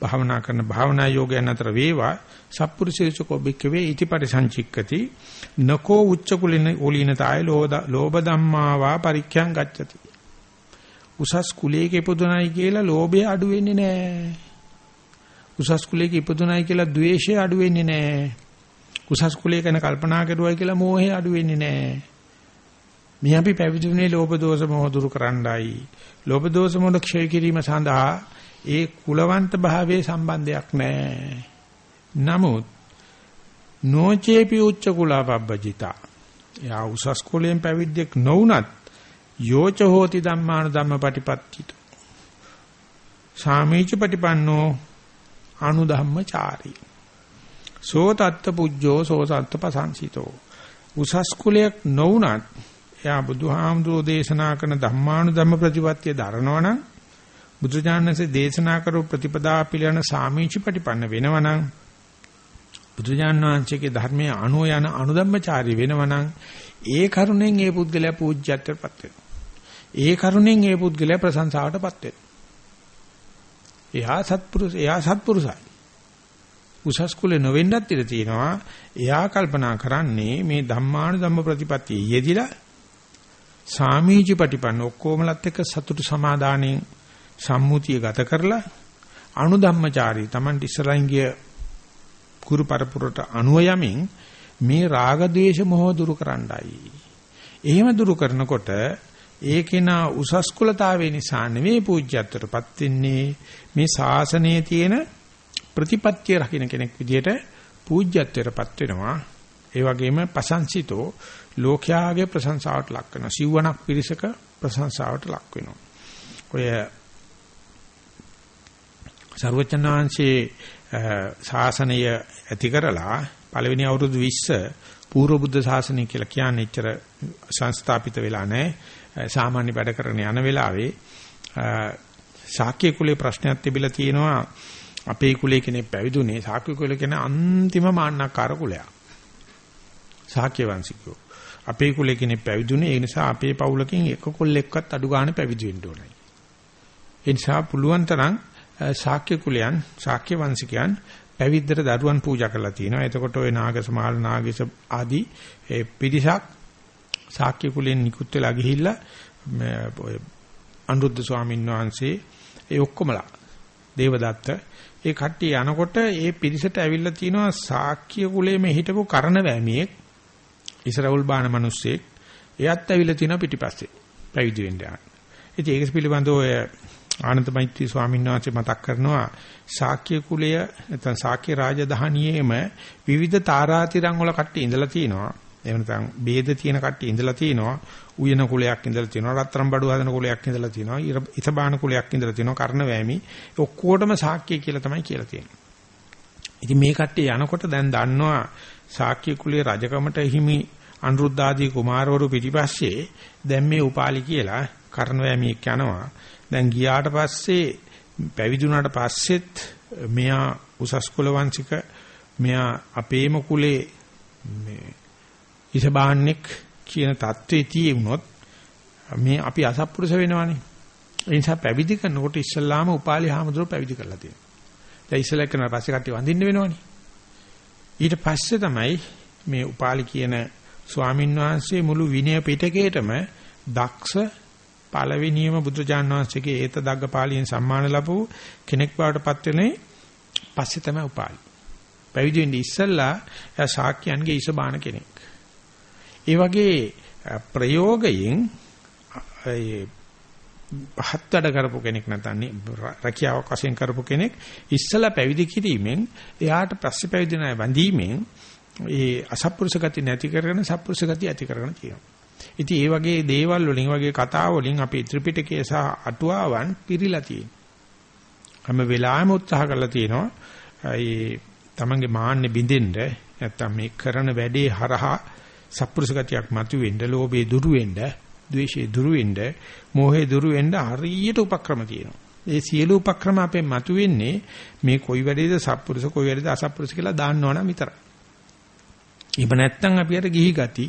භාවනා කරන භාවනා යෝගයන් අතර වේවා සප්පුරුෂේචකෝ භික්කවේ ඉති පරිසංචික්කති නකෝ උච්ච කුලින උලිනතාය ලෝභ ධම්මාවා පරික්ඛයන් ගච්ඡති උසස් කුලයක ඉපදුනයි කියලා ලෝභය අඩු වෙන්නේ නැහැ. උසස් කුලයක ඉපදුනයි කියලා ද්වේෂය අඩු වෙන්නේ නැහැ. උසස් කුලයක ගැන කල්පනා කරුවයි කියලා මෝහය අඩු වෙන්නේ නැහැ. මේ අපි පැවිදුනේ ලෝභ දෝෂ මොහ දුරු කරන්නයි. ලෝභ දෝෂ මොහ ක්ෂය කිරීම සඳහා ඒ කුලවන්ත භාවයේ සම්බන්ධයක් නැහැ. නමුත් නොචේපි උච්ච කුලපබ්බජිතා. යා උසස් කුලයෙන් පැවිද්දෙක් නොවුනත් යෝච හෝති ධම්මාන ධම්මපටිපත්තිත සාමීච පටිපන්නෝ අනුධම්මචාරී. සෝ තත්ත පුජ්ජෝ සෝ තත්ත පසංසිතෝ උසස් කුලයක් නොවුනත් එයා බුදුහාමුදුරෝ දේශනා කරන ධම්මානු ධම්ම ප්‍රතිපත්තිය දරනවනම් බුදුජානකසේ දේශනා කරපු ප්‍රතිපදා පිළිවෙන සාමීච පටිපන්න වෙනවනම් බුදුජානක වහන්සේගේ ධර්මයේ අනුව යන අනුධම්මචාරී වෙනවනම් ඒ කරුණෙන් ඒ පුද්ගලයා පූජ්‍යත්වයටපත් වෙනවා. ඒ කරුණෙන් ඒ පුද්ගලයා ප්‍රශංසාවටපත් වෙනවා. එයා සත්පුරුෂ එයා සත්පුරුෂයි. උසස් කුලේ නොවෙන්නත් ඉඩ තියෙනවා. එයා කල්පනා කරන්නේ මේ ධම්මාන ධම්ම ප්‍රතිපත්තිය යෙදිලා සාමීචි පටිපන්න ඔක්කොමලත් එක්ක සතුටු සමාදානෙන් සම්මුතිය ගත කරලා අනුධම්මචාරී Taman ඉස්සරහින් ගිය කුරු පරපුරට අනුව යමින් මේ රාග ద్వේෂ මොහ දුරු කරන්නයි. එහෙම දුරු කරනකොට ඒකේනා උසස් කුලතාවේ නිසා නෙවෙයි පූජ්‍යත්වයටපත් වෙන්නේ. මේ ශාසනයේ තියෙන ප්‍රතිපත්තිය රකින්න කෙනෙක් විදිහට පූජ්‍යත්වයටපත් වෙනවා. ඒ වගේම ප්‍රශංසිතෝ ලෝකයාගේ ප්‍රශංසාවට ලක් වෙනවා. සිව්වණක් පිරිසක ප්‍රශංසාවට ලක් වෙනවා. ඔය ਸਰවචනාංශේ ශාසනය ඇති කරලා පළවෙනි අවුරුදු 20 පූර්ව බුද්ධ ශාසනය කියලා කියන්නේ එච්චර සංස්ථාපිත වෙලා නැහැ. සාමාන්‍ය වැඩ කරන යන වෙලාවේ ශාක්‍ය කුලේ ප්‍රශ්නයක් තිබිලා තියෙනවා අපේ කුලේ කෙනෙක් පැවිදුනේ ශාක්‍ය කුලේ කෙන අන්තිම මාන්නකාර කුලයක්. ශාක්‍ය වංශිකයෝ. අපේ කුලේ කෙනෙක් පැවිදුනේ ඒ නිසා අපේ පවුලකින් එක කොල්ලෙක්වත් අඩු ගන්න පැවිදි වෙන්න ඕනයි. ඒ නිසා පුළුවන් තරම් ශාක්‍ය කුලයන් ශාක්‍ය වංශිකයන් පැවිද්දට දරුවන් පූජා කරලා තියෙනවා. එතකොට ওই නාගසමාල නාගේශ ආදී ඒ පිරිසක් ශාක්‍ය කුලෙන් නිකුත් වෙලා ගිහිල්ලා ඔය අනුරුද්ධ ස්වාමීන් වහන්සේ ඒ ඔක්කොමලා දේවදත්ත ඒ කට්ටිය යනකොට ඒ පිරිසට ඇවිල්ලා තිනවා ශාක්‍ය කුලයේම හිටපු කරණ වැමියෙක් ඉස්රාවුල් බාන මිනිස්සෙක් එයත් ඇවිල්ලා තිනවා පිටිපස්සේ පැවිදි වෙන්න යන. ඉතින් ඒක පිළිබඳව ඔය ආනන්ද මෛත්‍රී ස්වාමීන් වහන්සේ මතක් කරනවා ශාක්‍ය කුලය නැත්නම් ශාක්‍ය රාජධානියේම විවිධ තාරාතිරම් වල කට්ටිය ඉඳලා තිනවා. එහෙම නැත්නම් ભેද තියෙන කට්ටිය ඉඳලා තිනවා. උයන කුලයක් ඉඳලා තිනවා. රත්තරන් බඩු හදන කුලයක් ඉඳලා තිනවා. ඉතබාන කුලයක් ඉඳලා තිනවා. කර්ණ වෑමි. ඔක්කොටම ශාක්‍ය කියලා තමයි කියලා තියෙන්නේ. ඉතින් මේ කට්ටිය යනකොට දැන් දන්නවා ශාක්‍ය කුලයේ රජකමට හිමි අනුරුද්ධ ආදී කුමාරවරු පිටිපස්සේ දැන් මේ උපාලි කියලා කර්ණ වෑමියෙක් යනවා. දැන් ගියාට පස්සේ පැවිදි වුණාට පස්සෙත් මෙයා උසස් කුල වංශික මෙයා අපේම කුලේ මේ ඉසබාන්නෙක් කියන தત્ත්වයේ තියෙුණොත් මේ අපි අසත්පුරුෂ වෙනවනේ. ඒ නිසා පැවිදි කරනකොට ඉස්සල්ලාම උපාලි හාමුදුරුවෝ පැවිදි කරලා තියෙනවා. දැන් ඉස්සලා කරන පස්සේ කට්ටිය වඳින්න වෙනවනේ. ඊට පස්සේ තමයි මේ උපාලි කියන ස්වාමින් වහන්සේ මුළු විනය පිටකේටම දක්ෂ පළවෙනියම බුදුජාණන් වහන්සේගේ ඒත දග්ගපාලියෙන් සම්මාන ලැබුව කෙනෙක් බවට පත් වෙන්නේ පස්සේ තමයි උපාලි. පැවිදි වෙන්නේ ඉස්සල්ලා එයා ශාක්‍යයන්ගේ ඉස බාන කෙනෙක්. ඒ වගේ ප්‍රයෝගයෙන් ඒ පහත් වැඩ කරපු කෙනෙක් නැත්නම් රැකියාවක් වශයෙන් කරපු කෙනෙක් ඉස්සලා පැවිදි කිරීමෙන් එයාට පස්සේ පැවිදි නැ වඳීමෙන් ඒ අසත්පුරුෂ ගති නැති කරගෙන සත්පුරුෂ ගති ඇති කරගෙන තියෙනවා. ඉතින් ඒ වගේ දේවල් වලින් වගේ කතා වලින් අපේ ත්‍රිපිටකයේ සහ අටුවාවන් පිරීලා තියෙනවා. හැම වෙලාවෙම උත්සාහ කරලා තියෙනවා. ඒ තමන්ගේ මාන්නේ බින්දෙන්න නැත්තම් මේ කරන වැඩේ හරහා සත්පුරුෂ ගතියක් මතුවෙන්න, ලෝභේ දුරු වෙන්න, ද්වේෂේ දුරු වෙන්න, මෝහේ දුරු වෙන්න හරියට උපක්‍රම තියෙනවා. ඒ සියලු උපක්‍රම අපේ මතුවෙන්නේ මේ කොයි වැඩේද සත්පුරුෂ කොයි වැඩේද අසත්පුරුෂ කියලා දාන්නවනම් විතරයි. එහෙම නැත්නම් අපි අර ගිහි ගති,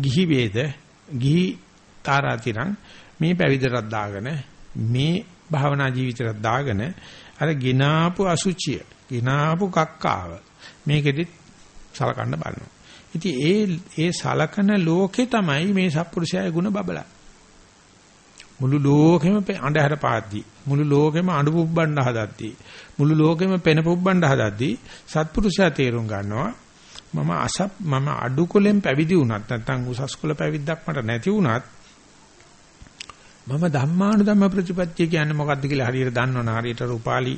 ගිහි වේද ගිහි තාරාතිරං මේ පැවිදටත් දාගෙන මේ භාවනා ජීවිතයටත් දාගෙන අර ගිනාපු අසුචිය ගිනාපු කක්කාව මේකෙදිත් සලකන්න බලනවා. ඉතින් ඒ ඒ සලකන ලෝකේ තමයි මේ සත්පුරුෂයාගේ ගුණ බබලන්නේ. මුළු ලෝකෙම අඳුර පාද්දි මුළු ලෝකෙම අඬ පුබ්බණ්ඩ හදද්දි මුළු ලෝකෙම පෙන පුබ්බණ්ඩ හදද්දි සත්පුරුෂයා තේරුම් ගන්නවා මම අසප් මම අඩු කුලෙන් පැවිදි වුණත් නැත්නම් උසස් කුල පැවිද්දක් මට නැති වුණත් මම ධම්මානුධම්ම ප්‍රතිපත්තිය කියන්නේ මොකක්ද කියලා හරියට දන්නවනේ හරියට රූපාලි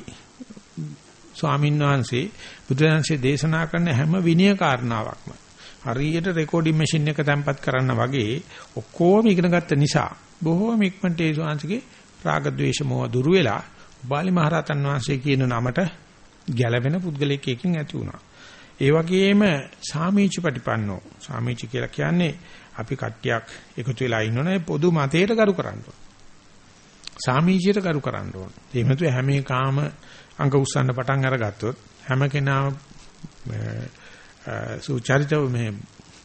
ස්වාමීන් වහන්සේ බුදුරජාන්සේ දේශනා කරන හැම විනය කාරණාවක්ම හරියට රෙකෝඩින් මැෂින් එක තැම්පත් කරන්න වගේ ඔක්කොම ඉගෙන ගත්ත නිසා බොහෝම ඉක්මනට ඒ ස්වාමීන්ගේ රාග ద్వේෂ මොහ දුරු වෙලා බාලි මහරහතන් වහන්සේ කියන නමට ගැළවෙන පුද්ගලයෙක් එකකින් ඇති වුණා. ඒ වගේම සාමීච ප්‍රතිපන්නෝ සාමීච කියලා කියන්නේ අපි කට්ටියක් එකතු වෙලා ඉන්නෝනේ පොදු මතයට කරු කරන්න ඕන. සාමීචයට කරු කරන්න ඕන. ඒ වෙනතු හැම එකම අංග උස්සන්න පටන් අරගත්තොත් හැම කෙනාම සුචරිත මේ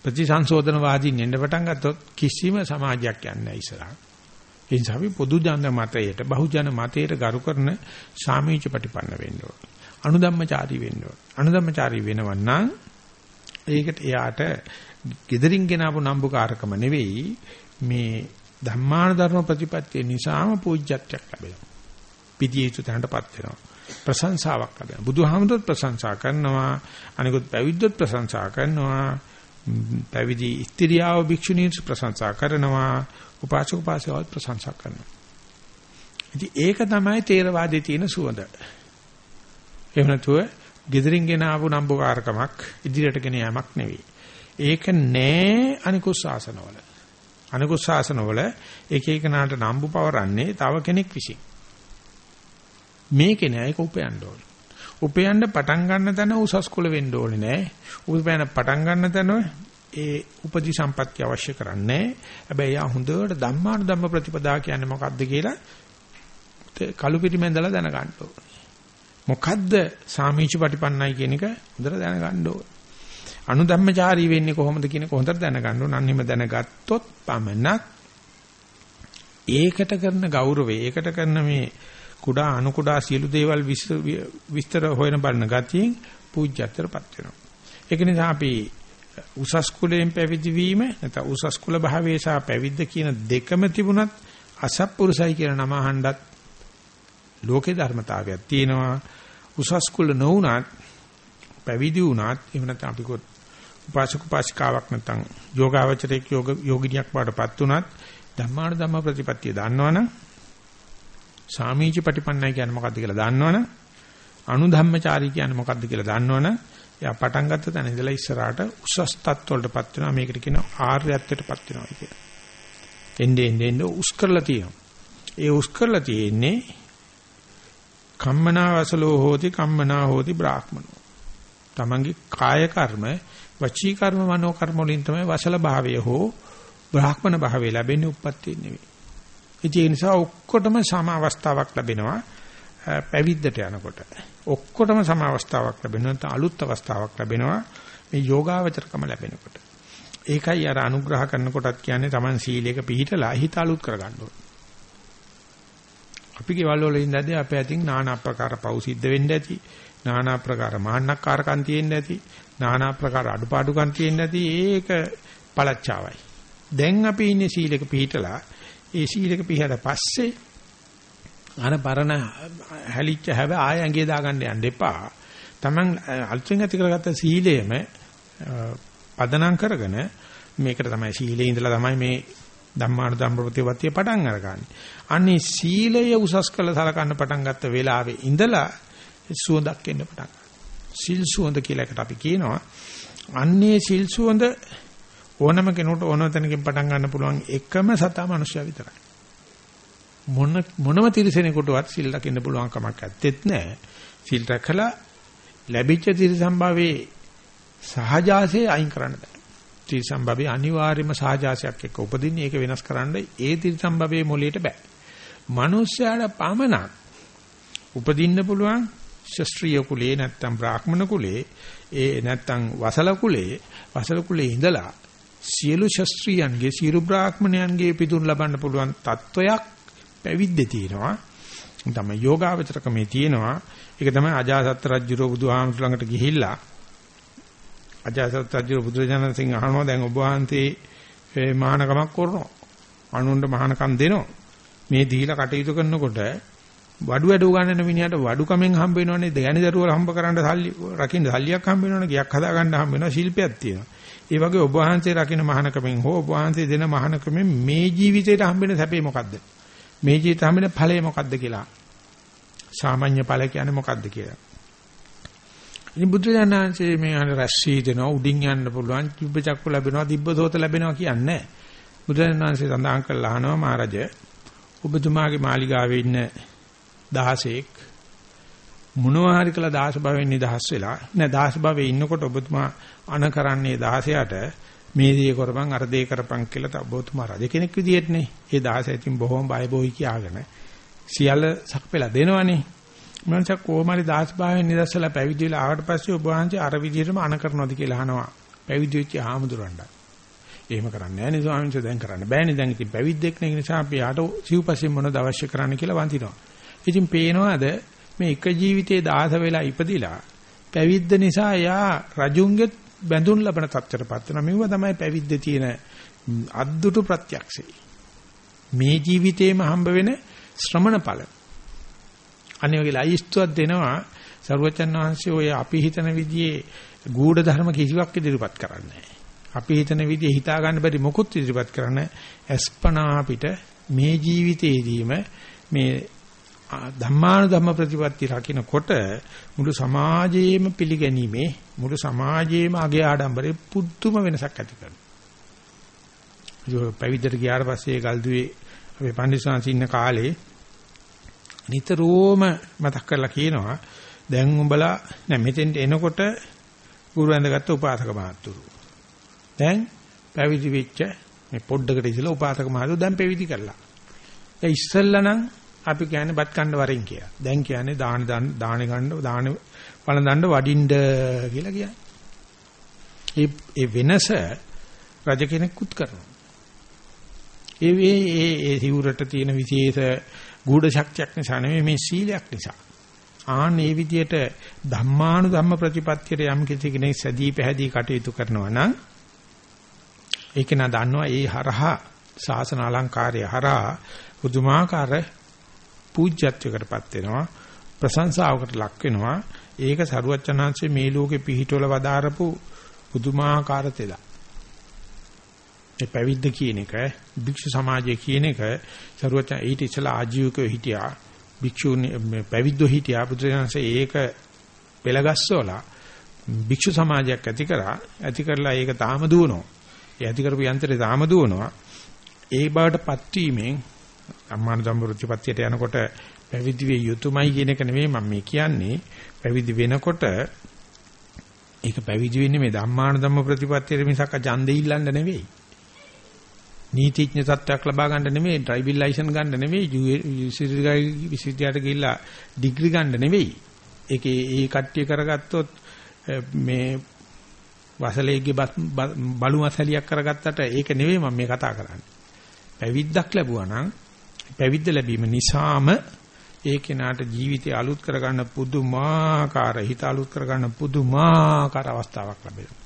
ප්‍රතිසංශෝධනවාදීන් එන්න පටන් ගත්තොත් කිසිම සමාජයක් යන්නේ නැහැ ඉස්සරහට. ඒ නිසා අපි පොදු ජන මතයට බහුජන මතයට ගරු කරන සාමීච ප්‍රතිපන්න වෙන්න ඕන. අනුධම්මචාරී වෙන්න ඕන. අනුධම්මචාරී වෙනවන් නම් ඒකට එයාට gederin ගෙනාවු නම්බුකාරකම නෙවෙයි මේ ධම්මාන ධර්ම ප්‍රතිපත්තිය නිසාම පූජ්‍යත්වයක් ලැබෙනවා. පිටියේ යුතු තැනටපත් වෙනවා. ප්‍රශංසාවක් ලැබෙනවා. බුදුහාමුදුරුවෝ ප්‍රශංසා කරනවා. අනිකුත් පැවිද්දොත් ප්‍රශංසා කරනවා. පැවිදි ස්ත්‍රියාව භික්ෂුණීන් ප්‍රශංසා කරනවා. උපාසක උපාසිකාවත් ප්‍රශංසා කරනවා. ඉතින් ඒක තමයි තේරවාදයේ තියෙන සුවඳ. එහෙම නැතුව gedirin ගෙන ආපු නම්බුකාරකමක් ඉදිරියට ගෙන යාමක් නෙවෙයි. ඒක නෑ අනිකුත් ශාසනවල. අනිකුත් ශාසනවල එක එක නාට නම්බු පවරන්නේ තව කෙනෙක් විසින්. මේකේ නෑ ඒක උපයන්න ඕනේ. උපයන්න පටන් ගන්න තැන උසස් කුල වෙන්න ඕනේ නෑ. උපයන පටන් ගන්න තැන ඒ උපදි සම්පත්‍ය අවශ්‍ය කරන්නේ. හැබැයි යා හොඳට ධම්මාන ධම්ම ප්‍රතිපදා කියන්නේ මොකක්ද කියලා කලු පිටිමෙන්දලා දැනගන්න ඕනේ. මොකද්ද සාමීච පටිපන්නයි කියන එක හොඳට දැනගන්න ඕන. අනුධම්මචාරී වෙන්නේ කොහොමද කියන එක හොඳට දැනගන්න ඕන. අන්නෙම දැනගත්තොත් පමණක් ඒකට කරන ගෞරවය, ඒකට කරන මේ කුඩා අනු කුඩා සියලු දේවල් විස්තර හොයන බලන ගතියෙන් පූජ්‍යත්වයටපත් වෙනවා. ඒක නිසා අපි උසස් කුලයෙන් පැවිදි වීම නැත්නම් උසස් කුල භාවයේ සහ පැවිද්ද කියන දෙකම තිබුණත් අසත්පුරුසයි කියන නම අහන්නත් ලෝකේ ධර්මතාවයක් තියෙනවා. උසස් කුල නොවුණත් පැවිදි වුණත් එහෙම නැත්නම් අපි කොත් උපාසක උපාසිකාවක් නැත්නම් යෝගාවචරයේ යෝග යෝගිනියක් වඩපත් උනත් ධම්මාන ධම්ම ප්‍රතිපත්තිය දන්නවනම් සාමීච ප්‍රතිපන්නයි කියන්නේ මොකද්ද කියලා දන්නවනම් අනුධම්මචාරී කියන්නේ මොකද්ද කියලා දන්නවනම් එයා පටන් ගත්ත තැන ඉඳලා ඉස්සරහට උසස් තත්ත්වවලටපත් වෙනවා මේකට කියනවා ආර්යත්වයටපත් වෙනවා කියලා. එන්නේ එන්නේ උස් කරලා තියෙනවා. ඒ උස් කරලා තියෙන්නේ කම්මනා වසලෝ හෝති කම්මනා හෝති බ්‍රාහ්මනෝ. තමන්ගේ කාය කර්ම වචී කර්ම මනෝ කර්ම වලින් තමයි වසල භාවය හෝ බ්‍රාහ්මණ භාවය ලැබෙන්නේ උප්පත්තිය නෙවෙයි. ඒ නිසා ඔක්කොටම සම අවස්ථාවක් ලැබෙනවා පැවිද්දට යනකොට. ඔක්කොටම සම අවස්ථාවක් ලැබෙනවා නැත්නම් අලුත් අවස්ථාවක් ලැබෙනවා මේ යෝගාවචරකම ලැබෙනකොට. ඒකයි අර අනුග්‍රහ කරනකොටත් කියන්නේ Taman සීලයක පිළිහිටලා හිත අලුත් කරගන්න ඕනේ. අපි ගෙවල් වල ඉඳදී අපේ අතින් নানা ආකාර පව් සිද්ධ වෙන්න ඇති. নানা ආකාර මාන්නක්කාරකම් තියෙන්න ඇති. নানা ආකාර අඩුපාඩුකම් තියෙන්න ඇති. ඒක පළච්චාවයි. දැන් අපි ඉන්නේ සීලක පිළිහිටලා ඒ සීලක පිළිහට පස්සේ අර පරණ හැලිච්ච හැව ආය ඇඟේ දාගන්න යන්න එපා. Taman අල්චෙන් ඇති කරගත්ත සීලයම පදනම් කරගෙන මේකට තමයි සීලේ ඉඳලා තමයි මේ ධම්මාන ධම්ම ප්‍රතිපත්තිය පටන් අරගන්නේ. අනේ සීලය උසස් කළ සලකන්න පටන් ගත්ත වෙලාවේ ඉඳලා සුවඳක් එන්න පටන් සිල් සුවඳ කියලා එකට අපි කියනවා. අන්නේ සිල් සුවඳ ඕනම කෙනෙකුට ඕනම තැනකින් පටන් ගන්න පුළුවන් එකම සතා මනුෂ්‍යයා විතරයි. මොන මොනම තිරසනෙකුටවත් සිල් රකින්න පුළුවන් කමක් ඇත්තෙත් නැහැ. සිල් රැකලා ලැබිච්ච තිරසම්භාවයේ සහජාසයේ අයින් කරන්න බෑ. තිරසම්භාවයේ අනිවාර්යම සහජාසයක් එක්ක උපදින්නේ ඒක වෙනස් කරන්න ඒ තිරසම්භාවයේ මොළයට බෑ. මිනිස්යාට පමණක් උපදින්න පුළුවන් ශස්ත්‍රීය කුලේ නැත්තම් බ්‍රාහ්මණ කුලේ ඒ නැත්තම් වසල කුලේ වසල කුලේ ඉඳලා සියලු ශස්ත්‍රීයන්ගේ සියලු බ්‍රාහ්මණයන්ගේ පිටුන් ලබන්න පුළුවන් තත්වයක් පැවිද්දේ තියෙනවා. තමයි යෝගාවචරකමේ තියෙනවා. ඒක තමයි අජාසත් රජුරෝ බුදුහාමුදුර ළඟට ගිහිල්ලා අජාසත් රජුරෝ බුදුරජාණන් සිංහ අහනවා දැන් ඔබ වහන්සේ මහානකමක් කරනවා. අනුන්ට මහානකම් දෙනවා. මේ දීලා කටයුතු කරනකොට වඩු වැඩ උගන්නන මිනිහට වඩු කමෙන් හම්බ වෙනවනේ දැනි දරුවල හම්බ කරන්න සල්ලි රකින්න සල්ලියක් හම්බ වෙනවනේ ගියක් හදා ගන්න හම්බ වෙනවා ශිල්පයක් තියෙනවා. ඒ වගේ ඔබ වහන්සේ රකින්න මහානකමෙන් හෝ ඔබ වහන්සේ දෙන මහානකමෙන් මේ ජීවිතේට හම්බෙන සැපේ මොකද්ද? මේ ජීවිතේ හම්බෙන ඵලය මොකද්ද කියලා. සාමාන්‍ය ඵල කියන්නේ මොකද්ද කියලා. ඉතින් බුදුරජාණන්සේ මේ අර රැස්සී දෙනවා උඩින් යන්න පුළුවන් දිබ්බ චක්ක ලැබෙනවා දිබ්බ සෝත ලැබෙනවා කියන්නේ බුදුරජාණන්සේ සඳහන් කළා අහනවා මහරජ ඔබතුමාගේ මාලිගාවේ ඉන්න දහසෙක් මොනවා හරි කළා දහස භවෙන් නිදහස් වෙලා නෑ දහස භවෙ ඉන්නකොට ඔබතුමා අන කරන්නේ 16ට මේ දේ කරපන් අර දේ කරපන් කියලා තබෝතුමා රජ කෙනෙක් විදියටනේ. ඒ 16 ඉතින් බොහොම බය බොයි කියාගෙන සියල්ල සක්පෙලා දෙනවනේ. මනස කොහොමරි 16 භාවයෙන් නිදස්සලා පැවිදි වෙලා ආවට පස්සේ ඔබ වහන්සේ අර විදියටම අන කරනවද කියලා අහනවා. පැවිදි වෙච්ච ආමුදුරන්ට. එහෙම කරන්නේ නැහැ නේ ස්වාමීන් වහන්සේ දැන් කරන්න බෑනේ දැන් ඉතින් පැවිද්දෙක් නේ නිසා අපි යාට සිව්පස්යෙන් මොනවද අවශ්‍ය කරන්න කියලා වඳිනවා. ඉතින් පේනවාද මේ එක ජීවිතේ 16 වෙලා ඉපදිලා පැවිද්ද නිසා යා රජුන්ගේ බැඳුන් ලබන තත්ත්වයටපත් වෙනවා. මෙව තමයි පැවිද්දේ තියෙන අද්දුටු ප්‍රත්‍යක්ෂය. මේ ජීවිතේම හම්බ වෙන ශ්‍රමණ ඵල. අනේ වගේ ලයිස්තුවක් දෙනවා සරුවචන් වහන්සේ ඔය අපි හිතන විදිහේ ගූඪ ධර්ම කිසිවක් ඉදිරිපත් කරන්නේ අපි හිතන විදිහේ හිතා ගන්න බැරි මොකුත් ඉදිරිපත් කරන්නේ අස්පනා අපිට මේ ජීවිතේදීම මේ ධම්මාන ධම්ම ප්‍රතිපatti රකින්නකොට මුළු සමාජයේම පිළිගැනීමේ මුළු සමාජයේම අගේ ආඩම්බරේ පුදුම වෙනසක් ඇති කරනවා. ඒ පැවිද්දට ගියාට පස්සේ ගල්දුවේ අපේ පන්දිසාංශ ඉන්න කාලේ නිතරම මතක් කරලා කියනවා දැන් උඹලා නෑ මෙතෙන්ට එනකොට ගුරු ඇඳගත්තු උපාසක මහත්තුරු. දැන් පැවිදි වෙච්ච මේ පොඩ්ඩකට ඉස්සලා උපාසක මහත්තුරු දැන් පැවිදි කරලා. ඒ ඉස්සල්ලා නම් අපි කියන්නේ බත් කන්න වරින් කියලා. දැන් කියන්නේ දාන දාන දාන ගන්න දාන වළඳන්න වඩින්න කියලා කියන්නේ. ඒ ඒ වෙනස රජ කෙනෙකුත් කරනවා. ඒ ඒ ඒ සිවුරට තියෙන විශේෂ ගුඪ ශක්තියක් නිසා නෙමෙයි මේ සීලයක් නිසා. ආන් මේ විදියට ධම්මානු ධම්ම ප්‍රතිපත්තියට යම් කිසි කෙනෙක් සැදී පැහැදී කටයුතු කරනවා නම් ඒක නා දන්නවා ඒ හරහා ශාසන අලංකාරය හරහා පුදුමාකාර පූජ්‍යත්වයකටපත් වෙනවා ප්‍රශංසාවකට ලක් වෙනවා. ඒක සරුවච්චනාංශයේ මේ ලෝකේ පිහිටවල වදාරපු පුදුමාකාර තෙලා ඒ පැවිද්ද කියන එක භික්ෂු සමාජය කියන එක සරුවච්චන් ඊට ඉස්සලා ආජීවකව හිටියා භික්ෂුන් පැවිද්දෝ හිටියා බුදුරජාණන්සේ ඒක පෙළගස්සවලා භික්ෂු සමාජයක් ඇති කරා ඇති කරලා ඒක තාම දුවනවා. ඒ ඇති කරපු යන්ත්‍රය තාම දුවනවා. ඒ බවට පත්වීමෙන් අම්මාන සම්පූර්ණපත්තියට යනකොට පැවිදි වේ යුතුයමයි කියන එක නෙමෙයි මම මේ කියන්නේ. පැවිදි වෙනකොට ඒක පැවිදි වෙන්නේ මේ ධම්මාන ධම්ම ප්‍රතිපත්තියේ මිසක් ඡන්දෙ ඉල්ලන්න නෙවෙයි. නීතිඥ තත්ත්වයක් ලබා ගන්න නෙමෙයි ඩ්‍රයිවිං ලයිසන් ගන්න නෙමෙයි විශ්වවිද්‍යාලයට ගිහිල්ලා ඩිග්‍රී ගන්න නෙවෙයි. ඒකේ ඒ කට්ටිය කරගත්තොත් මේ වසලේගේ බලු මසලියක් කරගත්තට ඒක නෙවෙයි මම මේ කතා කරන්නේ. පැවිද්දක් ලැබුවා නම් පැවිද්ද ලැබීම නිසාම ඒ කෙනාට ජීවිතය අලුත් කරගන්න පුදුමාකාර හිත අලුත් කරගන්න පුදුමාකාර අවස්ථාවක් ලැබෙනවා.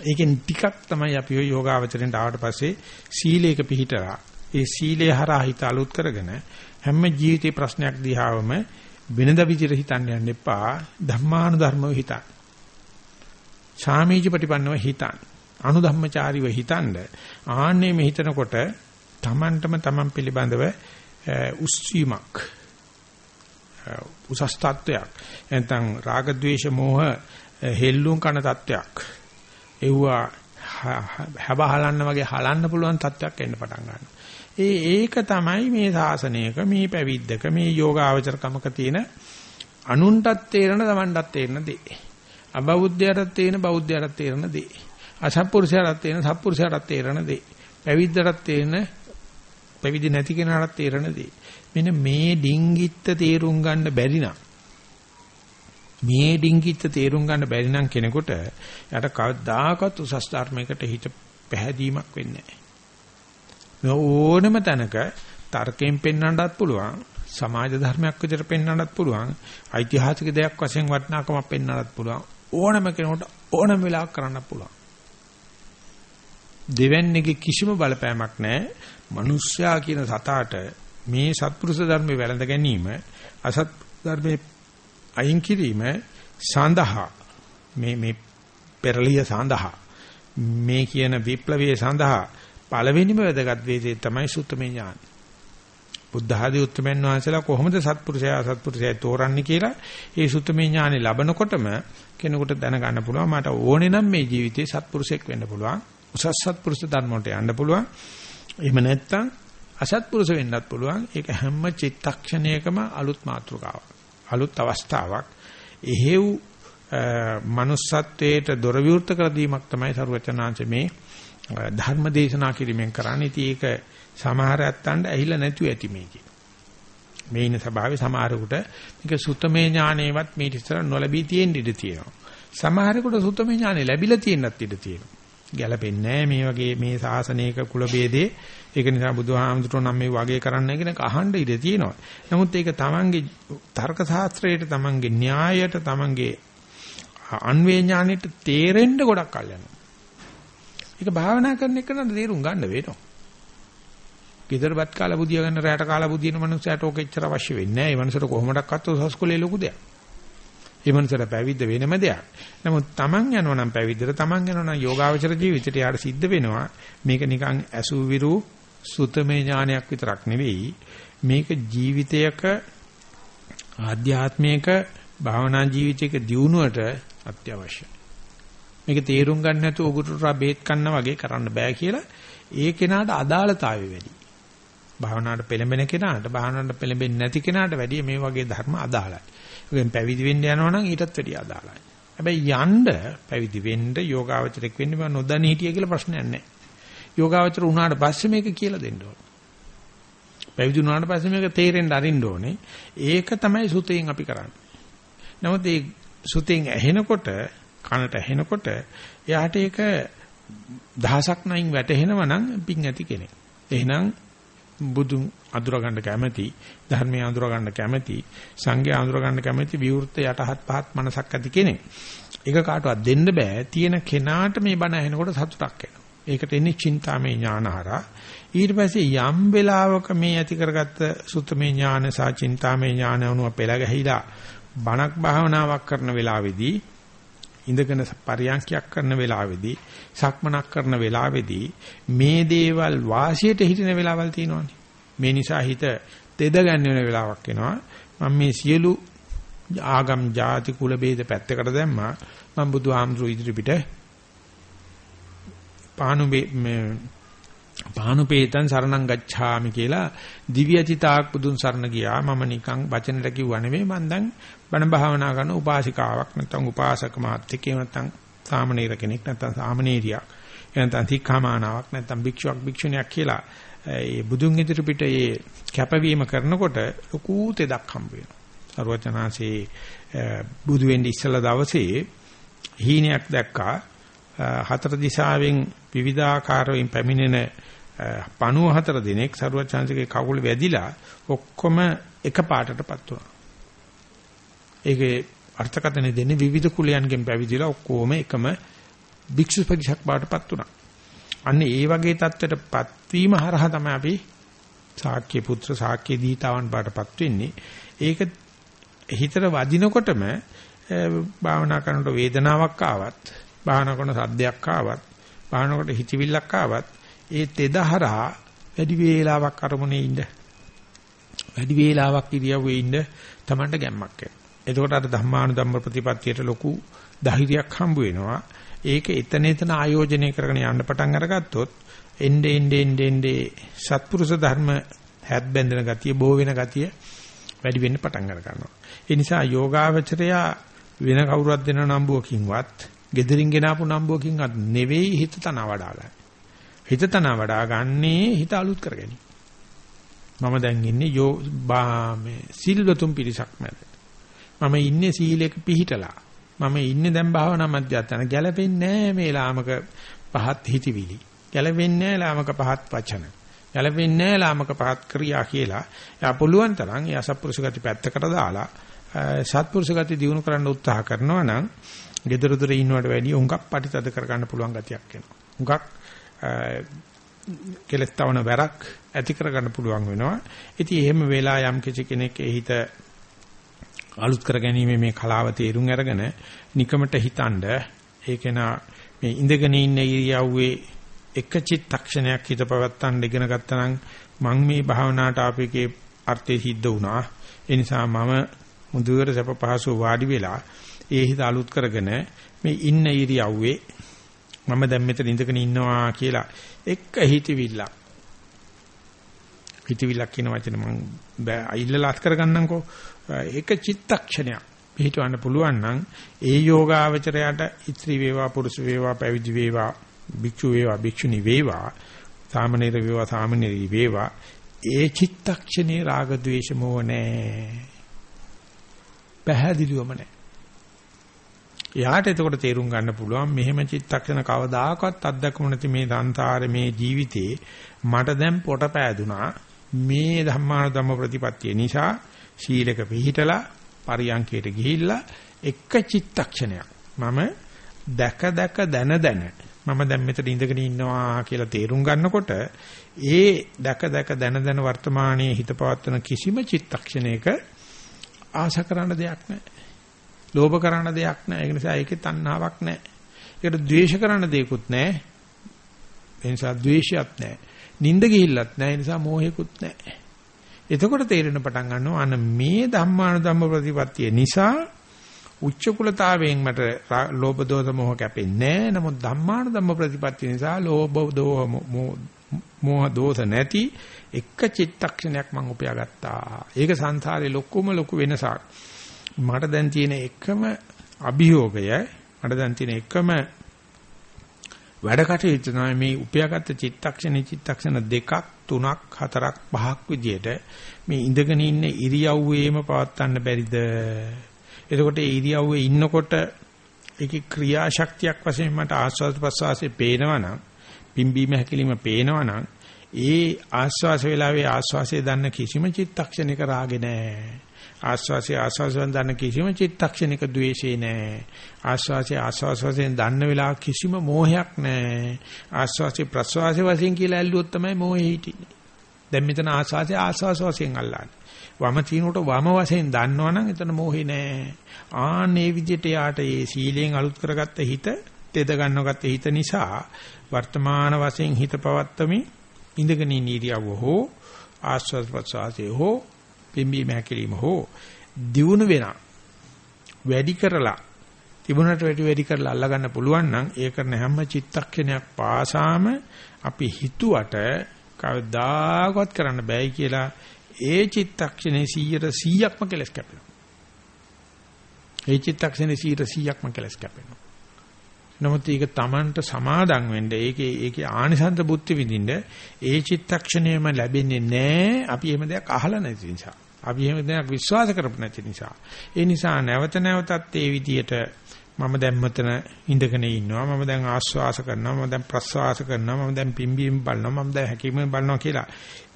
ඒකෙන් ටිකක් තමයි අපි ඔය යෝගාවචරෙන්ට ආවට පස්සේ සීලයක පිහිටලා ඒ සීලය හරහා හිත අලුත් කරගෙන හැම ජීවිතේ ප්‍රශ්නයක් දිහාවම වෙනද විදිහට හිතන්න යන්න එපා ධර්මානුධර්මව හිතන්න. ශාමීජ ප්‍රතිපන්නව හිතන්න. අනුධම්මචාරීව හිතන්න. ආන්නේ මේ හිතනකොට Tamanටම Taman පිළිබඳව උස්වීමක් උසස් තත්වයක් නැත්නම් රාග ద్వේෂ මෝහ හෙල්ලුම් කන තත්වයක් එව්වා හැබ හලන්න වගේ හලන්න පුළුවන් තත්වයක් එන්න පටන් ගන්නවා. ඒ ඒක තමයි මේ සාසනයක මේ පැවිද්දක මේ යෝගාවචරකමක තියෙන අනුන්ටත් තේරෙන තමන්ටත් තේරෙන දේ. අබෞද්ධයටත් තේරෙන බෞද්ධයටත් තේරෙන දේ. අසත්පුරුෂයටත් තේරෙන සත්පුරුෂයටත් තේරෙන දේ. පැවිද්දටත් තේරෙන පැවිදි නැති කෙනාට තේරෙන දේ. මෙන්න මේ ඩිංගිත්ත තේරුම් ගන්න බැරි නම් මේ ඩිංගිත්ත තේරුම් ගන්න බැරි නම් කෙනෙකුට යට කවදාකවත් උසස් ධර්මයකට හිත පැහැදීමක් වෙන්නේ නැහැ. ඕනම තැනක තර්කයෙන් පෙන්වන්නත් පුළුවන් සමාජ ධර්මයක් විදිහට පෙන්වන්නත් පුළුවන් ඓතිහාසික දෙයක් වශයෙන් වටිනාකමක් පෙන්වන්නත් පුළුවන් ඕනම කෙනෙකුට ඕනම වෙලාවක කරන්නත් පුළුවන් දෙවන්නේගේ කිසිම බලපෑමක් නැහැ මිනිස්සයා කියන සතාට මේ සත්පුරුෂ ධර්මයේ වැළඳ ගැනීම අසත් ධර්මයේ අයින් කිරීම සඳහා මේ මේ පෙරලිය සඳහා මේ කියන විප්ලවයේ සඳහා පළවෙනිම වැදගත් වේදේ තමයි සුත්තමේ ඥාන. බුද්ධ ආදී උත්තරමයන් වහන්සේලා කොහොමද සත්පුරුෂයා අසත්පුරුෂයා තෝරන්නේ කියලා ඒ සුත්තමේ ඥානෙ ලැබනකොටම කෙනෙකුට දැනගන්න පුළුවන් මට ඕනේ නම් මේ ජීවිතේ සත්පුරුෂෙක් වෙන්න පුළුවන්. උසස් සත්පුරුෂ ධර්ම වලට යන්න පුළුවන්. එහෙම නැත්නම් අසත්පුරුෂ වෙන්නත් පුළුවන්. ඒක හැම චිත්තක්ෂණයකම අලුත් මාතෘකාවක්. අලුත් අවස්ථාවක්. එහෙව් manussත්වයට දොර විවෘත කර දීමක් තමයි සරුවචනාංශ මේ ධර්ම දේශනා කිරීමෙන් කරන්නේ. ඉතින් ඒක සමහර ඇත්තන්ට ඇහිලා නැතුව ඇති මේකේ. මේ ඉන්න ස්වභාවයේ සමහරෙකුට මේක සුතමේ ඥානේවත් මේ ඉස්සර නොලැබී තියෙන ඉඩ තියෙනවා. සමහරෙකුට සුතමේ ඥානෙ ලැබිලා තියෙනත් ඉඩ තියෙනවා. ගැළපෙන්නේ මේ වගේ මේ සාසනයක කුල ભેදේ ඒක නිසා බුදුහාමුදුරුවෝ නම් මේ වගේ කරන්න කියන කහඬ ඉඩ තියෙනවා. නමුත් ඒක තමන්ගේ තර්ක ශාස්ත්‍රයට තමන්ගේ න්‍යායයට තමන්ගේ අන්වේ ඥානෙට තේරෙන්න ගොඩක් කල් යනවා. ඒක භාවනා කරන එක නේද තේරුම් ගන්න වෙනවා. ගෙදරපත් කාලා බුදියා ගන්න රැට කාලා බුදින මනුස්සයට ඕක එච්චර අවශ්‍ය වෙන්නේ නැහැ. ඒ මනුස්සට කොහොමඩක්වත් උසස් කුලේ ලොකු දෙයක්. ඒ මනසට පැවිද්ද වෙනම දෙයක්. නමුත් Taman යනවා නම් පැවිද්දට Taman යනවා නම් යෝගාවචර ජීවිතයට යාට සිද්ධ වෙනවා මේක නිකන් ඇසු විරු සුතමේ ඥානයක් විතරක් නෙවෙයි මේක ජීවිතයක ආධ්‍යාත්මික භාවනා ජීවිතයක දියුණුවට අත්‍යවශ්‍යයි. මේක තේරුම් ගන්න නැතුව උගුරට බේත් කන්න වගේ කරන්න බෑ කියලා ඒ කෙනාට අදාළතාවය වැඩි. භාවනාවට පෙළඹෙන කෙනාට භාවනාවට පෙළඹෙන්නේ නැති කෙනාට වැඩිය මේ වගේ ධර්ම අදාළයි. ඒකෙන් පැවිදි වෙන්න යනවා නම් ඊටත් වැඩිය අදාළයි. හැබැයි යන්න පැවිදි වෙන්න යෝගාවචරයක් වෙන්න බෑ නොදැනී හිටිය කියලා ප්‍රශ්නයක් නැහැ. යෝගාවචර වුණාට පස්සේ මේක කියලා දෙන්න ඕනේ. පැවිදි වුණාට පස්සේ මේක තේරෙන්න අරින්න ඕනේ. ඒක තමයි සුතෙන් අපි කරන්නේ. නමුත් ඒ සුතෙන් ඇහෙනකොට කනට ඇහෙනකොට එයාට ඒක දහසක් නයින් වැටෙනවා නම් පිං ඇති කෙනෙක්. එහෙනම් බුදුන් අඳුර ගන්න කැමැති ධර්මයේ අඳුර ගන්න කැමැති සංඝය අඳුර ගන්න කැමැති විවෘත යටහත් පහත් මනසක් ඇති කෙනෙක්. ඒක කාටවත් දෙන්න බෑ. තියෙන කෙනාට මේ බණ ඇහෙනකොට සතුටක් එනවා. ඒකට එන්නේ චින්තාමේ ඥානහරා. ඊට පස්සේ යම් වෙලාවක මේ ඇති කරගත්ත සුත්තමේ ඥාන සහ චින්තාමේ ඥාන වුණා පෙළ ගැහිලා බණක් භාවනාවක් කරන වෙලාවේදී ඉඳගෙන පරියන්කයක් කරන වෙලාවේදී සක්මනක් කරන වෙලාවේදී මේ දේවල් වාසියට හිටින වෙලාවල් තියෙනවානේ. මේ නිසා හිත තෙද ගන්න වෙන වෙලාවක් එනවා. මම මේ සියලු ආගම් ಜಾති කුල ભેද පැත්තකට දැම්මා. මම බුදු ආමඳුර ඉදිරිපිට පානු පානුපේතං සරණං ගච්ඡාමි කියලා දිව්‍යචිතාක් බුදුන් සරණ ගියා. මම නිකන් වචනෙට කිව්වා නෙමෙයි. මම දැන් බණ භාවනා කරන උපාසිකාවක් නැත්නම් උපාසක මාත්‍යික නැත්නම් සාමණේර කෙනෙක් නැත්නම් සාමණේරියක් නැත්නම් තික්ඛාමානාවක් නැත්නම් භික්ෂුවක් භික්ෂුණියක් කියලා ඒ බුදුන් ඉදිරි පිට ඒ කැපවීම කරනකොට ලොකු තෙදක් හම්බ වෙනවා. සර්වචනාසේ බුදු වෙන්නේ ඉස්සලා දවසේ හීනයක් දැක්කා. හතර දිශාවෙන් විවිධාකාරයෙන් පැමිණෙන පණුව හතර දිනක් සරුවචාන්සේගේ කකුල වැදිලා ඔක්කොම එක පාටටපත් වුණා. ඒකේ අර්ථකථනය දෙන්නේ විවිධ කුලයන්ගෙන් පැවිදිලා ඔක්කොම එකම භික්ෂු පරිසක් බාටපත් වුණා. අන්න ඒ වගේ தත්ත්වයටපත් වීම හරහා තමයි අපි ශාක්‍ය පුත්‍ර ශාක්‍ය දීතාවන් බාටපත් වෙන්නේ. ඒක හිතට වදිනකොටම භාවනා කරනකොට වේදනාවක් ආවත් භාවනා කරන සද්දයක් ආවත් භාවනා කරනකොට හිතවිල්ලක් ආවත් ඒ තෙදහරහා වැඩි වේලාවක් අරමුණේ ඉන්න වැඩි වේලාවක් ඉරියව්වේ ඉන්න Tamanට ගැම්මක් එනවා. එතකොට අර ධම්මානුධම්ම ප්‍රතිපත්තියට ලොකු ධෛර්යයක් හම්බ වෙනවා. ඒක එතන එතන ආයෝජනය කරගෙන යන්න පටන් අරගත්තොත් එnde ende ende ende සත්පුරුෂ ධර්ම හැත් බැඳෙන ගතිය බෝ වෙන ගතිය වැඩි වෙන්න පටන් අර ගන්නවා. ඒ නිසා යෝගාවචරයා වෙන කවුරුවත් දෙන නම්බුවකින්වත්, gederin ගෙනාපු නම්බුවකින්වත් නෙවෙයි හිත තන වඩා ගන්න. හිත තන වඩා ගන්නේ හිත අලුත් කර ගැනීම. මම දැන් ඉන්නේ යෝ මේ සිල්වතුන් පිරිසක් මැද. මම ඉන්නේ සීලයක පිහිටලා. මම ඉන්නේ දැන් භාවනා මධ්‍යස්ථාන ගැලපෙන්නේ නැහැ මේ ලාමක පහත් හිතවිලි. ගැලපෙන්නේ නැහැ ලාමක පහත් වචන. ගැලපෙන්නේ නැහැ ලාමක පහත් ක්‍රියා කියලා. එයා පුළුවන් තරම් ඒ අසත්පුරුෂ ගති පැත්තකට දාලා සත්පුරුෂ ගති දිනු කරන්න උත්සාහ කරනවා නම් gedara dura ඉන්නවට වැඩිය හුඟක් පටිතද කරගන්න පුළුවන් ගතියක් එනවා. හුඟක් කෙලස් තවන වැරක් ඇති කරගන්න පුළුවන් වෙනවා. ඉතින් එහෙම වෙලා යම් කිසි කෙනෙක් ඒ හිත අලුත් කර ගැනීම මේ කලාව තේරුම් අරගෙන නිකමට හිතනද ඒකේන මේ ඉඳගෙන ඉන්න ඉරියව්වේ එක චිත්තක්ෂණයක් හිත පවත්තන්න ඉගෙන ගත්තා නම් මම මේ භාවනාවට ආපේකේ අර්ථය සිද්ධ වුණා. ඒ නිසා මම මුදුවර සැප පහසු වාඩි වෙලා ඒ හිත අලුත් කරගෙන මේ ඉන්න ඉරියව්වේ මම දැන් මෙතන ඉඳගෙන ඉන්නවා කියලා එක හිතවිල්ලක්. හිතවිල්ලක් කියන වචනේ මම අයිල්ලලා අත් කරගන්නම්කෝ. ඒක චිත්තක්ෂණයක්. පිළිටවන්න පුළුවන් නම් ඒ යෝගාවචරයට ඉත්‍රි වේවා පුරුෂ වේවා පැවිදි වේවා භික්ෂු වේවා භික්ෂුණී වේවා සාමනීර වේවා සාමනීරී වේවා ඒ චිත්තක්ෂණේ රාග ద్వේෂ මොහ නැහැ පැහැදිලිවම නැහැ එයාට එතකොට තේරුම් ගන්න පුළුවන් මෙහෙම චිත්තක්ෂණ කවදාකවත් අත්දැකමු නැති මේ සංසාරේ මේ ජීවිතේ මට දැන් පොට පෑදුනා මේ ධම්මාන ධම්ම ප්‍රතිපත්තිය නිසා ශීලක පිළිහිටලා පරියංකයට ගිහිල්ලා එක චිත්තක්ෂණයක් මම දැක දැක දන දන මම දැන් මෙතන ඉඳගෙන ඉන්නවා කියලා තේරුම් ගන්නකොට ඒ දැක දැක දන දන වර්තමානයේ හිත පවත්වන කිසිම චිත්තක්ෂණයක ආශා කරන්න දෙයක් නැහැ. ලෝභ කරන්න දෙයක් නැහැ. ඒ නිසා ඒකේ තණ්හාවක් නැහැ. ඒකට ද්වේෂ කරන්න දෙයක්වත් නැහැ. ඒ නිසා ද්වේෂයක් නැහැ. නිନ୍ଦ ගිහිල්ලත් නැහැ. ඒ නිසා මෝහෙකුත් නැහැ. එතකොට තේරෙන පටන් ගන්නවා අන්න මේ ධම්මානුධම්ම ප්‍රතිපත්තිය නිසා උච්ච කුලතාවයෙන් මට ලෝභ දෝෂ මොහ කැපෙන්නේ නැහැ. නමුත් ධම්මානුධම්ම ප්‍රතිපත්තිය නිසා ලෝභ දෝෂ මොහ දෝෂ නැති එක චිත්තක්ෂණයක් මම උපයාගත්තා. ඒක සංසාරේ ලොකුම ලොකු වෙනසක්. මට දැන් තියෙන එකම අභියෝගය මට දැන් තියෙන එකම වැඩ කටයුතු තමයි මේ උපයාගත්ත චිත්තක්ෂණ චිත්තක්ෂණ දෙකක් තුනක් හතරක් පහක් විදියට මේ ඉඳගෙන ඉන්න ඉරියව්වේම පවත්වන්න බැරිද එතකොට ඒ ඉරියව්වේ ඉන්නකොට ඒකේ ක්‍රියාශක්තියක් වශයෙන් මට ආස්වාද ප්‍රසවාසයේ පේනවනම් පිම්බීම හැකිලිම පේනවනම් ඒ ආස්වාස වේලාවේ ආස්වාසයේ දන්න කිසිම චිත්තක්ෂණයක රාගේ නැහැ. ආස්වාසයේ ආස්වාසයෙන් දන්න කිසිම චිත්තක්ෂණයක ද්වේෂේ නැහැ. ආස්වාසයේ ආස්වාසයෙන් දන්න වෙලාව කිසිම මෝහයක් නැහැ. ආස්වාසයේ ප්‍රස්වාසයේ වශයෙන් කියලා ඇල්ලුවොත් තමයි මෝහෙ හිටින්නේ. දැන් මෙතන ආස්වාසයේ ආස්වාස වශයෙන් අල්ලන්නේ. වම තිනුට වම වශයෙන් දන්නවනම් එතන මෝහේ නැහැ. ආන්නේ විදිහට යාට මේ සීලයෙන් අලුත් කරගත්ත හිත තෙද ගන්නවගත්ත හිත නිසා වර්තමාන වශයෙන් හිත පවත්තමින් ඉඳගෙන ඉන්න ඉරියව්ව හෝ ආස්වාද ප්‍රසආසයේ හෝ පිම්බීම හැකිලිම හෝ දියුණු වෙනා වැඩි කරලා තිබුණට වැඩි වැඩි කරලා අල්ලා ගන්න පුළුවන් නම් ඒ කරන හැම චිත්තක්ෂණයක් පාසාම අපි හිතුවට කවදාකවත් කරන්න බෑයි කියලා ඒ චිත්තක්ෂණේ 100ට 100ක්ම කෙලස් කැපෙනවා. ඒ චිත්තක්ෂණේ 100ට 100ක්ම කෙලස් කැපෙනවා. නමුත් ඒක Tamanට සමාදන් වෙන්න ඒකේ ඒකේ ආනිසන්ත බුද්ධ විඳින්න ඒ චිත්තක්ෂණයම ලැබෙන්නේ නැහැ අපි එහෙම දෙයක් අහලා නැති නිසා. අපි එහෙම දෙයක් විශ්වාස කරපු නැති නිසා. ඒ නිසා නැවත නැවතත් ඒ විදියට මම දැන් මෙතන ඉඳගෙන ඉන්නවා. මම දැන් ආස්වාස කරනවා. මම දැන් ප්‍රස්වාස කරනවා. මම දැන් පිම්බීම බලනවා. මම දැන් හැකීම බලනවා කියලා.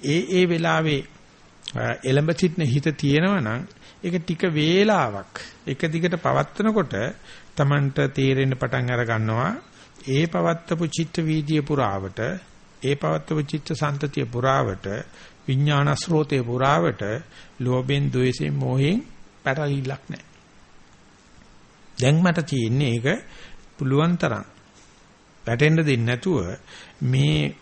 ඒ ඒ වෙලාවේ එලඹ සිටින හිත තියෙනවා නම් ඒක ටික වේලාවක්. එක දිගට පවත්නකොට Tamanට තේරෙන්න පටන් අර ගන්නවා. ඒ පවත්තපු චිත්ත වීදිය පුරාවට ඒ පවත්තපු චිත්ත සන්තතිය පුරාවට විඥාන ස්රෝතේ පුරාවට ලෝභෙන් ද්වේෂෙන් මොහෙන් පැටලිලක් නැහැ. දැන් මට තියෙන්නේ ඒක පුළුවන් තරම්. වැටෙන්න දෙන්නේ නැතුව මේ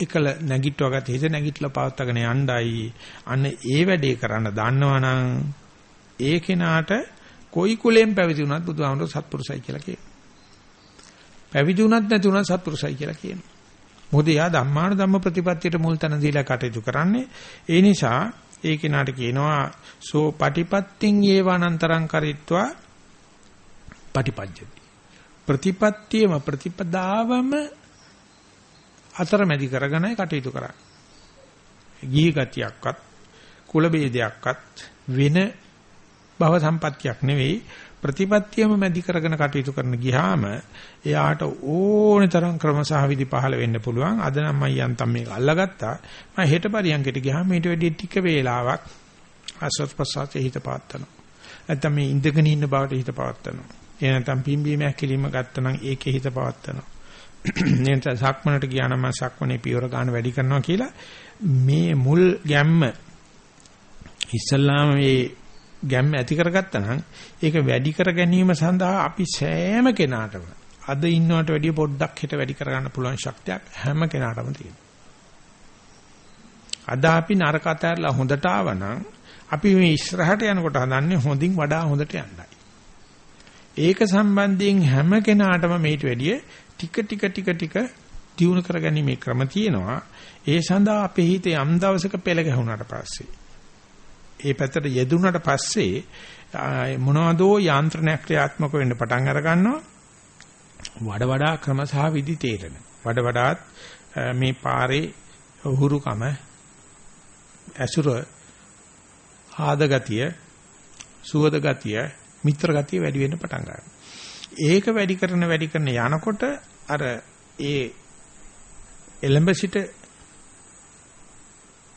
එකල නැගිටවගත හිත නැගිටලා පවත්වාගෙන යණ්ඩයි. අන්න ඒ වැඩේ කරන්න දන්නවනම් ඒ කෙනාට කොයි කුලෙන් පැවිදි වුණත් බුදුහාමුදුරුවෝ සත්පුරුසයි කියලා කියනවා. පැවිදි වුණත් නැති වුණත් සත්පුරුසයි කියලා කියනවා. මොකද එයා ධම්මාන ධම්ම ප්‍රතිපත්තියට මුල් තැන දීලා කටයුතු කරන්නේ. ඒ නිසා ඒ කෙනාට කියනවා සෝ පටිපත්තින් ඒවානන්තරං කරිත්වා පටිපජ්ජති. ප්‍රතිපත්තියම ප්‍රතිපදාවම අතරමැදි කරගෙනයි කටයුතු කරන්නේ. ගිහි ගතියක්වත් කුල ભેදයක්වත් වෙන භව සම්පත්තියක් නෙවෙයි ප්‍රතිපත්තියම මැදි කරගෙන කටයුතු කරන ගියාම එයාට ඕනේ තරම් ක්‍රම සහ විදි පහළ වෙන්න පුළුවන්. අද නම් මම යන්තම් මේක අල්ලගත්තා. මම හෙට පරියන්කට ගියාම ඊට වැඩි ටික වේලාවක් ආසත් ප්‍රසාතේ හිත පාත්තනවා. නැත්නම් මේ ඉඳගෙන ඉන්න බවට හිත පාත්තනවා. ඒ නැත්නම් පිම්බීමක් කිලිම ගත්තනම් ඒකේ හිත පාත්තනවා. *clears throat* නේද සක්මනට ගියා නම් සක්මනේ පියවර ගන්න වැඩි කරනවා කියලා මේ මුල් ගැම්ම ඉස්සල්ලාම මේ ගැම්ම ඇති කරගත්තා නම් ඒක වැඩි කර ගැනීම සඳහා අපි සෑම කෙනාටම අද ඉන්නවට වැඩිය පොඩ්ඩක් හිට වැඩි කරගන්න පුළුවන් ශක්තියක් හැම කෙනාටම තියෙනවා. අද අපි නරක අතහැරලා හොඳට ආවනම් අපි මේ ඉස්සරහට යනකොට හදන්නේ හොඳින් වඩා හොඳට යන්නයි. ඒක සම්බන්ධයෙන් හැම කෙනාටම මේට වැඩිය ටික ටික ටික ටික දියුණු කරගැනීමේ ක්‍රම තියෙනවා. ඒ සඳහා අපේ හිතේ යම් දවසක පෙළ ගැහුණාට පස්සේ ඒ පැත්තට යෙදුනට පස්සේ මොනවදෝ යාන්ත්‍රණයක් ක්‍රියාත්මක වෙන්න පටන් අර ගන්නවා. වඩ වඩා ක්‍රම සහ විදි තේරෙන. වඩ වඩාත් මේ පාරේ උහුරුකම ඇසුර ආද ගතිය සුවද ගතිය මිත්‍ර ගතිය වැඩි වෙන්න පටන් ගන්නවා. ඒක වැඩි කරන වැඩි කරන යනකොට අර ඒ එලඹ සිට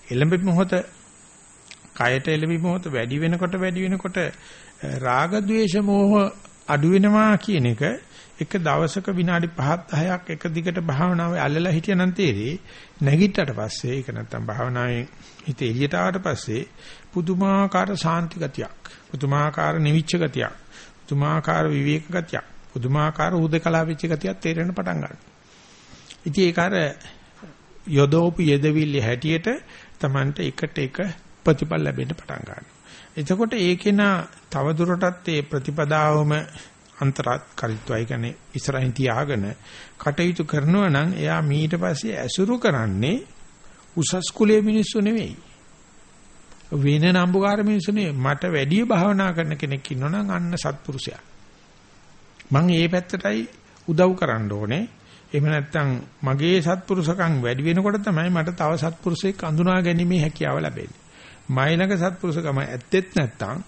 එලඹ මොහොත කයට එළඹි මොහොත වැඩි වෙනකොට වැඩි වෙනකොට රාග ద్వේෂ මෝහ අඩු වෙනවා කියන එක එක දවසක විනාඩි 5ක් 10ක් එක දිගට භාවනාවේ අල්ලලා හිටියනම් තේරෙයි. නැගිට්ටට පස්සේ ඒක නැත්තම් භාවනාවේ හිත එළියට ආවට පස්සේ පුදුමාකාර ශාන්ති ගතියක් පුදුමාකාර නිවිච්ච ගතියක් පුදුමාකාර විවේක ගතියක් පුදුමාකාර උදකලා වෙච්ච ගතියක් තේරෙන්න පටන් ගන්නවා. ඉතින් ඒක අර යොදෝපු යෙදවිල්ල හැටියට Tamanට එකට එක ප්‍රතිඵල ලැබෙන්න පටන් ගන්නවා. එතකොට ඒකේන තව දුරටත් ඒ ප්‍රතිපදාවම අන්තරත් කරිත්වයි කියන්නේ ඉස්සරහින් තියාගෙන කටයුතු කරනවා නම් එයා මීට පස්සේ ඇසුරු කරන්නේ උසස් කුලයේ මිනිස්සු නෙවෙයි. වෙන නම්බුකාර මිනිස්සු නෙවෙයි. මට වැඩි භාවනා කරන කෙනෙක් ඉන්නවනම් අන්න සත්පුරුෂයා. මම ඒ පැත්තටයි උදව් කරන්න ඕනේ. එහෙම නැත්නම් මගේ සත්පුරුෂකම් වැඩි වෙනකොට තමයි මට තව සත්පුරුෂයෙක් අඳුනා ගැනීමේ හැකියාව ලැබෙන්නේ. මයිලක සත්පුරුෂකම ඇත්තෙත් නැත්නම්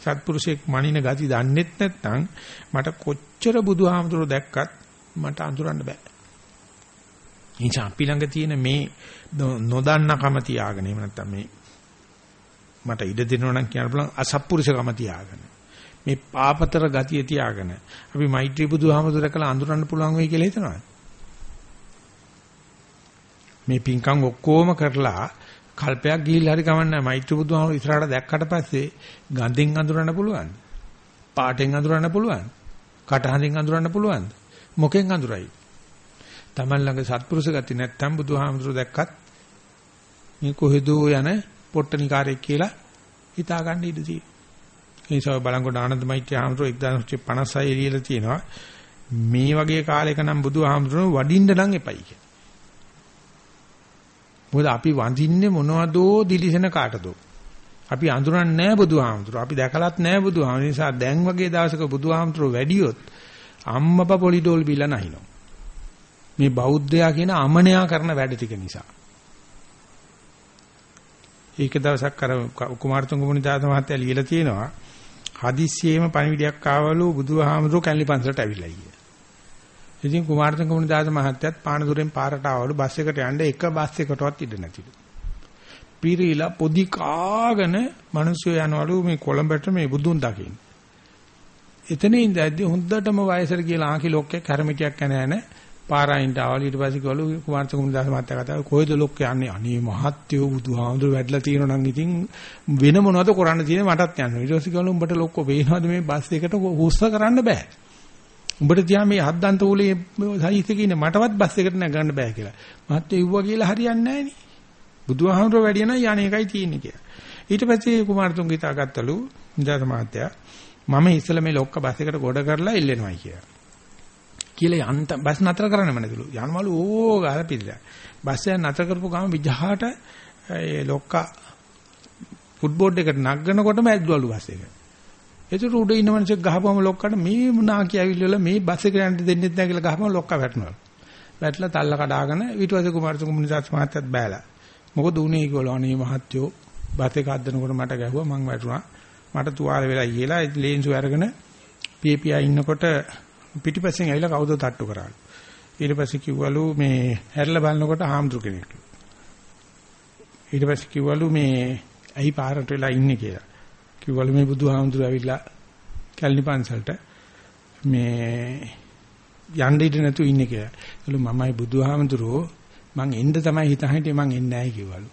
සත්පුරුෂයෙක් මනින ගති දන්නෙත් නැත්නම් මට කොච්චර බුදුහාමුදුරුවෝ දැක්කත් මට අඳුරන්න බෑ. ඉතින් අපි ළඟ තියෙන මේ නොදන්නකම තියාගෙන එහෙම නැත්නම් මේ මට ඉඩ දෙනවා නම් කියන්න පුළුවන් අසත්පුරුෂකම තියාගෙන මේ පාපතර ගතිය තියාගෙන අපි මෛත්‍රී බුදුහාමුදුර කළ අඳුරන්න පුළුවන් වෙයි කියලා හිතනවා. මේ පින්කම් ඔක්කොම කරලා කල්පයක් ගිහිල්ලා හරි කමන්නේ මෛත්‍රී බුදුහාමුදුර ඉස්සරහට දැක්කට පස්සේ ගඳෙන් අඳුරන්න පුළුවන්. පාටෙන් අඳුරන්න පුළුවන්. කටහඬින් අඳුරන්න පුළුවන්. මොකෙන් අඳුරයි? Taman ළඟ සත්පුරුෂ ගති නැත්තම් බුදුහාමුදුර දැක්කත් මේ කොහෙදෝ යන පොට්ටනිකාරයෙක් කියලා හිතා ගන්න ඉඩ තියෙනවා. ඒ නිසා බලංගොඩ ආනන්ද මෛත්‍රී හාමුදුරුවෝ 1956 එළියලා තියෙනවා. මේ වගේ කාලයක නම් බුදුහාමුදුරුවෝ වඩින්න නම් එපයි කියලා. මොකද අපි වඳින්නේ මොනවදෝ දිලිසෙන කාටදෝ. අපි අඳුරන්නේ නැහැ බුදුහාමුදුරුවෝ. අපි දැකලත් නැහැ බුදුහාමුදුරුවෝ. නිසා දැන් වගේ දවසක බුදුහාමුදුරුවෝ වැඩියොත් අම්මපා පොලිඩෝල් බිල නැහිනෝ. මේ බෞද්ධයා කියන අමනයා කරන වැඩ ටික නිසා. ඒක දවසක් අර කුමාරතුංග මුනිදාස මහත්තයා ලියලා තියෙනවා. හදිස්සියෙම පණිවිඩයක් ආවලු බුදුහාමුදුරුවෝ කැලණි පන්සලට ඇවිල්ලා ගියා. ඉතින් කුමාරතුංග මුනිදාස මහත්තයාත් පානදුරෙන් පාරට ආවලු බස් එකට යන්න එක බස් එකකටවත් ඉඩ නැතිලු. පිරීලා පොඩි කාගෙන මිනිස්සු යනවලු මේ කොළඹට මේ බුදුන් දකින්න. එතන ඉඳද්දී හොඳටම වයසට ගිහලා ආකි ලොක්කේ කර්මිටියක් කන යන පාරායින්ට ආවලු ඊට පස්සේ කිව්වලු කුමාරතුංග මුනිදාස මහත්තයා කතාව කොහෙද ලොක්කේ යන්නේ අනේ මහත්යෝ බුදුහාමුදුරු වැඩලා තියෙනවා නම් ඉතින් වෙන මොනවද කරන්න තියෙන්නේ මටත් යන්න. ඊට පස්සේ කිව්වලු උඹට ලොක්කෝ වේනවද මේ බස් එකට හුස්ස කරන්න බෑ. උඹට තියා මේ හද්දන්ත උලේ සයිස් එකේ ඉන්න මටවත් බස් එකට නැගන්න බෑ කියලා. මහත්තයෝ ඉව්වා කියලා හරියන්නේ නැහැ නේ. බුදුහාමුදුරුවෝ වැඩිය නම් යන්නේ එකයි තියෙන්නේ කියලා. ඊට පස්සේ කුමාරතුංග හිතාගත්තලු නිදාස මහත්තයා මම ඉස්සෙල්ලා මේ ලොක්ක බස් එකට ගොඩ කරලා එල්ලෙනවයි කියලා. කියලා යන්ත බස් නතර කරන්නම නැතිලු. යනවලු ඕ ගාලා පිළිලා. බස් එක නතර කරපු ගමන් විජහාට ඒ ලොක්කා ෆුට්බෝඩ් එකට නගනකොටම ඇද්දවලු බස් එක. ඒතර උඩ ඉන්න මිනිස්සු ගහපුවම ලොක්කට මේ මුණා කියවිල්ල මේ බස් එක යන්න දෙන්නෙත් නැහැ කියලා ගහපුවම ලොක්කා වැටෙනවා. වැටලා තල්ල කඩාගෙන ඊට පස්සේ කුමාරතුංග මුනිදාස් මහත්තයත් බෑලා. මොකද උනේ කියලා අනේ මහත්තයෝ බස් එක අද්දනකොට මට ගැහුවා මං වැටුණා. මට තුවාල වෙලා ගිහලා ලේන්සු අරගෙන පියපියා ඉන්නකොට පිටිපස්සෙන් ඇවිල්ලා කවුද තට්ටු කරාලු. ඊට පස්සේ කිව්වලු මේ හැරිලා බලනකොට ආම්දුර කෙනෙක්. ඊට පස්සේ කිව්වලු මේ ඇයි පාරට වෙලා ඉන්නේ කියලා. කිව්වලු මේ බුදුහාමුදුර ඇවිල්ලා කැලණි පන්සලට මේ යන්න ඉඳ නැතු ඉන්නේ කියලා. ඒලු මමයි බුදුහාමුදුරෝ මං එන්න තමයි හිතා හිටියේ මං එන්නේ නැහැ කිව්වලු.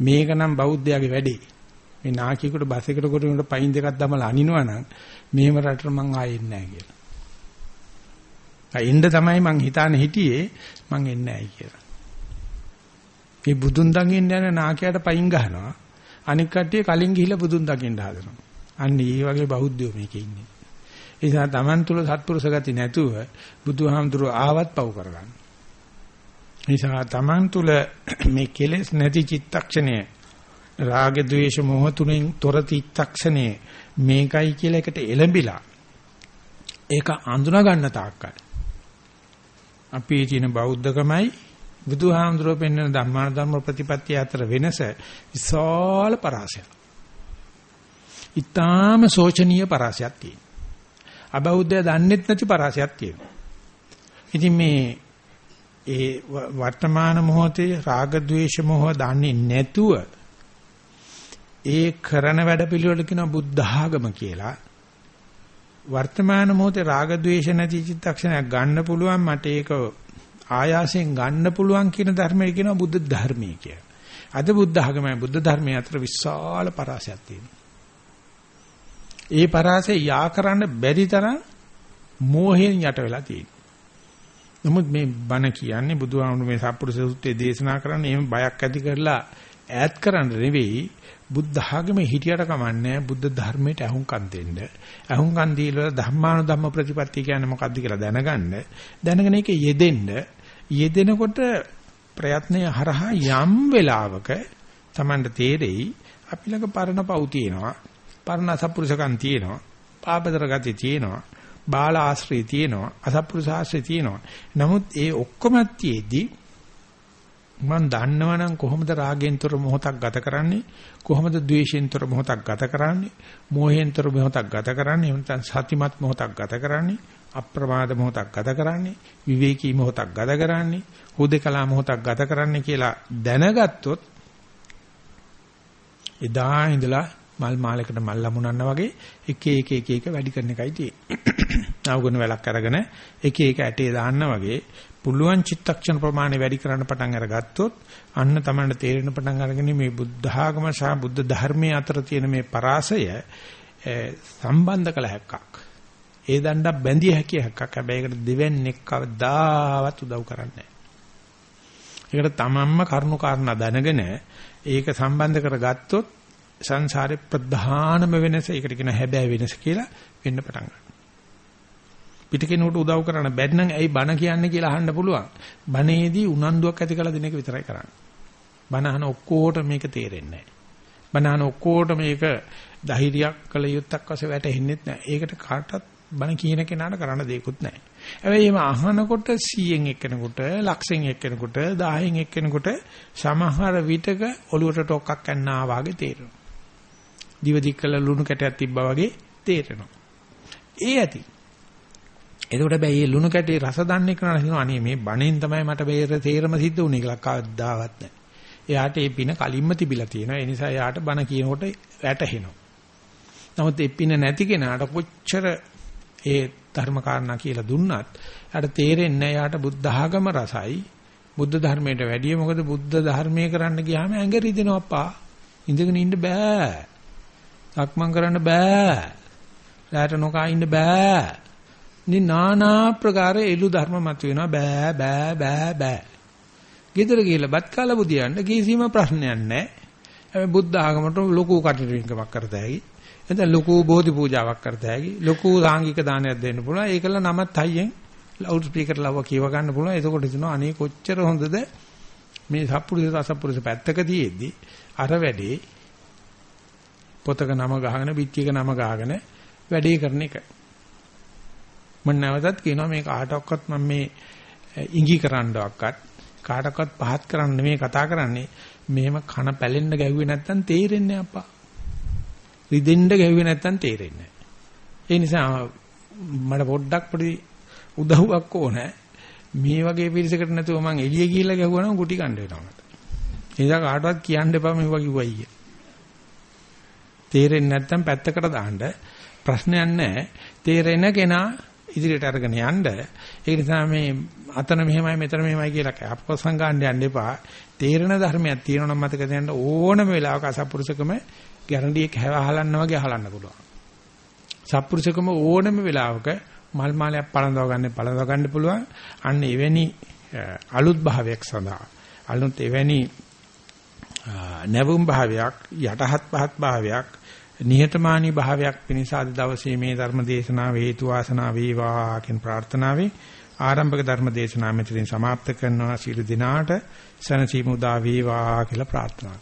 මේක නම් බෞද්ධයාගේ වැඩේ. මේ නාකියෙකුට බස් එකකට කොට උනට පයින් දෙකක් දමලා අනිනවා නම් මෙහෙම රටට මං ආයෙ එන්නේ නැහැ කියලා. එන්න තමයි මං හිතානේ හිටියේ මං එන්නේ නැහැ කියලා. මේ බුදුන් දකින්න යන නාකියට පයින් ගහනවා. අනික් කට්ටිය කලින් ගිහිල්ලා බුදුන් දකින්න හදනවා. අන්න ඒ වගේ බෞද්ධයෝ මේකේ ඉන්නේ. ඒ නිසා Taman තුල සත්පුරුෂ ගති නැතුව බුදුහාමුදුරුව ආවත් පව් කරගන්න. නිසා Taman තුල මේ කෙලෙස් නැති චිත්තක්ෂණය රාග ద్వේෂ මොහ තුනෙන් තොර චිත්තක්ෂණය මේකයි කියලා එකට එළඹිලා ඒක අඳුනා ගන්න තාක්කල් අපේ තියෙන බෞද්ධකමයි බුදුහාමුදුරුවෝ පෙන්වන ධර්මාන ධර්ම ප්‍රතිපත්තිය අතර වෙනස විශාල පරාසයක්. ඊටාම සෝචනීය පරාසයක් තියෙනවා. අබෞද්ධය දන්නෙත් නැති පරාසයක් තියෙනවා. ඉතින් මේ ඒ වර්තමාන මොහොතේ රාග ద్వේෂ මොහ දන්නේ නැතුව ඒ කරන වැඩ පිළිවෙල කියන බුද්ධාගම කියලා වර්තමාන මොහොතේ රාග ద్వේෂ නැති චිත්තක්ෂණයක් ගන්න පුළුවන් මට ඒක ආයාසයෙන් ගන්න පුළුවන් කියන ධර්මය කියනවා බුද්ධ ධර්මයේ කියලා. අද බුද්ධ ආගමයි බුද්ධ ධර්මයේ අතර විශාල පරාසයක් තියෙනවා. ඒ පරාසය යා කරන්න බැරි තරම් මෝහයෙන් යට වෙලා තියෙනවා. නමුත් මේ බණ කියන්නේ බුදුහාමුදුරුවෝ මේ සත්පුරුෂ සූත්‍රයේ දේශනා කරන්නේ එහෙම බයක් ඇති කරලා ඈත් කරන්න නෙවෙයි බුද්ධ ආගමේ හිටියට කමන්නේ බුද්ධ ධර්මයට අහුම්කම් දෙන්න. අහුම්කම් දීලා ධම්මාන ධම්ම ප්‍රතිපත්තිය කියන්නේ මොකක්ද කියලා දැනගන්න. දැනගෙන ඒක යෙදෙන්න. යෙදෙනකොට ප්‍රයත්නය හරහා යම් වෙලාවක Tamanට තේරෙයි අපි ළඟ පරණ පව් තියෙනවා. පරණ අසත්පුරුෂකම් තියෙනවා. පාපතර ගති තියෙනවා. බාල ආශ්‍රය තියෙනවා. අසත්පුරුෂ ආශ්‍රය තියෙනවා. නමුත් ඒ ඔක්කොම තියේදී මම දන්නවනම් කොහොමද රාගෙන්තර මොහොතක් ගත කරන්නේ කොහොමද ද්වේෂෙන්තර මොහොතක් ගත කරන්නේ? මෝහෙන්තර මොහොතක් ගත කරන්නේ? එහෙම නැත්නම් සතිමත් මොහොතක් ගත කරන්නේ? අප්‍රමාද මොහොතක් ගත කරන්නේ? විවේකී මොහොතක් ගත කරන්නේ? හුදේකලා මොහොතක් ගත කරන්නේ කියලා දැනගත්තොත් එදා ඉඳලා මල් මාලයකට මල් ලැබුණා වගේ එක එක එක එක වැඩි කරන එකයි තියෙන්නේ. *coughs* නවගුණ වැලක් අරගෙන එක එක ඇටේ දාන්න වගේ පුළුවන් චිත්තක්ෂණ ප්‍රමාණය වැඩි කරන්න පටන් අරගත්තොත් අන්න තමයි තේරෙන පටන් අරගෙන මේ බුද්ධ ආගම සහ බුද්ධ ධර්මයේ අතර තියෙන මේ පරාසය සම්බන්ධ කළ හැක්කක්. ඒ දණ්ඩක් බැඳිය හැකි හැක්කක්. හැබැයි ඒකට දෙවන්නේක් කවදාවත් උදව් කරන්නේ නැහැ. ඒකට තමන්ම කරුණු කාරණා දැනගෙන ඒක සම්බන්ධ කරගත්තොත් සංසාරේ ප්‍රධානම වෙනස ඒකට කියන හැබෑ වෙනස කියලා වෙන්න පටන් ගන්නවා. පිට කෙනෙකුට උදව් කරන්න බැරි නම් ඇයි බණ කියන්නේ කියලා අහන්න පුළුවන්. බණේදී උනන්දුවක් ඇති කළ දෙන එක විතරයි කරන්නේ. බණ අහන ඔක්කොට මේක තේරෙන්නේ නැහැ. බණ අහන ඔක්කොට මේක ධෛර්යයක් කළ යුත්තක් වශයෙන් වැටෙන්නේ නැහැ. ඒකට කාටවත් බණ කියන කෙනාට කරන්න දෙයක්වත් නැහැ. හැබැයි එහෙම අහනකොට 100න් එක්කෙනෙකුට, ලක්ෂෙන් එක්කෙනෙකුට, 1000න් එක්කෙනෙකුට සමහර විටක ඔලුවට ටොක්ක්ක් යන්නා වාගේ තේරෙනවා. දිව දික් කළ ලුණු කැටයක් තිබ්බා වගේ තේරෙනවා. ඒ ඇති. එතකොට හැබැයි මේ ලුණු කැටේ රස දන්නේ කරන හිතනවා අනේ මේ බණෙන් තමයි මට මේ තේරම සිද්ධ වුනේ කියලා කවදාවත් නැහැ. එයාට ඒ පින කලින්ම තිබිලා තියෙනවා. ඒ නිසා එයාට බණ කියනකොට වැටහෙනවා. නමුත් ඒ පින නැති කෙනාට කොච්චර ඒ ධර්ම කාරණා කියලා දුන්නත් එයාට තේරෙන්නේ නැහැ. එයාට බුද්ධ ආගම රසයි. බුද්ධ ධර්මයට වැඩිය මොකද බුද්ධ ධර්මයේ කරන්න ගියාම ඇඟ රිදෙනවා අප්පා. ඉඳගෙන ඉන්න බෑ. සක්මන් කරන්න බෑ. රැට නොකා ඉන්න බෑ. නි නානා ප්‍රකාර එළු ධර්ම මත වෙනවා බෑ බෑ බෑ බෑ. ගෙදර ගිහලා බත් කාලා බුදියන්න කිසිම ප්‍රශ්නයක් නැහැ. හැබැයි බුද්ධ ආගමට ලොකු කටයුතුවක් කරත හැකි. එතන ලොකු බෝධි පූජාවක් කරත හැකි. ලොකු සාංගික දානයක් දෙන්න පුළුවන්. ඒකල නමත් හයියෙන් ලවුඩ් ස්පීකර් ලව්ව කියව ගන්න පුළුවන්. එතකොට හිතනවා අනේ කොච්චර හොඳද මේ සත්පුරුෂ අසත්පුරුෂ පැත්තක තියෙද්දි අර වැඩේ පොතක නම ගහගෙන පිටියක නම ගහගෙන වැඩේ කරන එක. මම නැවතත් කියනවා මේ කාටවත් මම මේ ඉඟි කරන්නවක්වත් කාටවත් පහත් කරන්න නෙමෙයි කතා කරන්නේ මෙහෙම කන පැලෙන්න ගැහුවේ නැත්තම් තේරෙන්නේ අප්පා. රිදෙන්න ගැහුවේ නැත්තම් තේරෙන්නේ ඒ නිසා මට පොඩ්ඩක් පොඩි උදව්වක් ඕනේ. මේ වගේ පිරිසකට නැතුව මං එළිය ගිහිල්ලා ගැහුවා නම් කුටි කණ්ඩ වෙනවා මට. ඒ නිසා කාටවත් කියන්න එපා මෙව්වා කිව්වයි කිය. තේරෙන්නේ නැත්තම් පැත්තකට දාන්න ප්‍රශ්නයක් නැහැ. තේරෙන කෙනා ඉදිරියට අරගෙන යන්න. ඒ නිසා මේ අතන මෙහෙමයි මෙතන මෙහෙමයි කියලා අපකසං ගන්න යන්න එපා. තේරෙන ධර්මයක් තියෙනවා නම් මතක තියාගන්න ඕනම වෙලාවක අසපුරුෂකම ගැරන්ඩියක් හැවහලන්න වගේ අහලන්න පුළුවන්. සත්පුරුෂකම ඕනම වෙලාවක මල් මාලයක් පළඳව ගන්න පළඳව ගන්න පුළුවන්. අන්න එවැනි අලුත් භාවයක් සඳහා අලුත් එවැනි නැවුම් භාවයක් යටහත් පහත් භාවයක් නිහතමානී භාවයක් පිණිස අද දවසේ මේ ධර්ම දේශනාව හේතු වාසනා වේවා කියන ප්‍රාර්ථනාවෙන් ආරම්භක ධර්ම දේශනාව මෙතනින් સમાપ્ત කරනවා සීල දිනාට සනසීමු දා වේවා කියලා ප්‍රාර්ථනා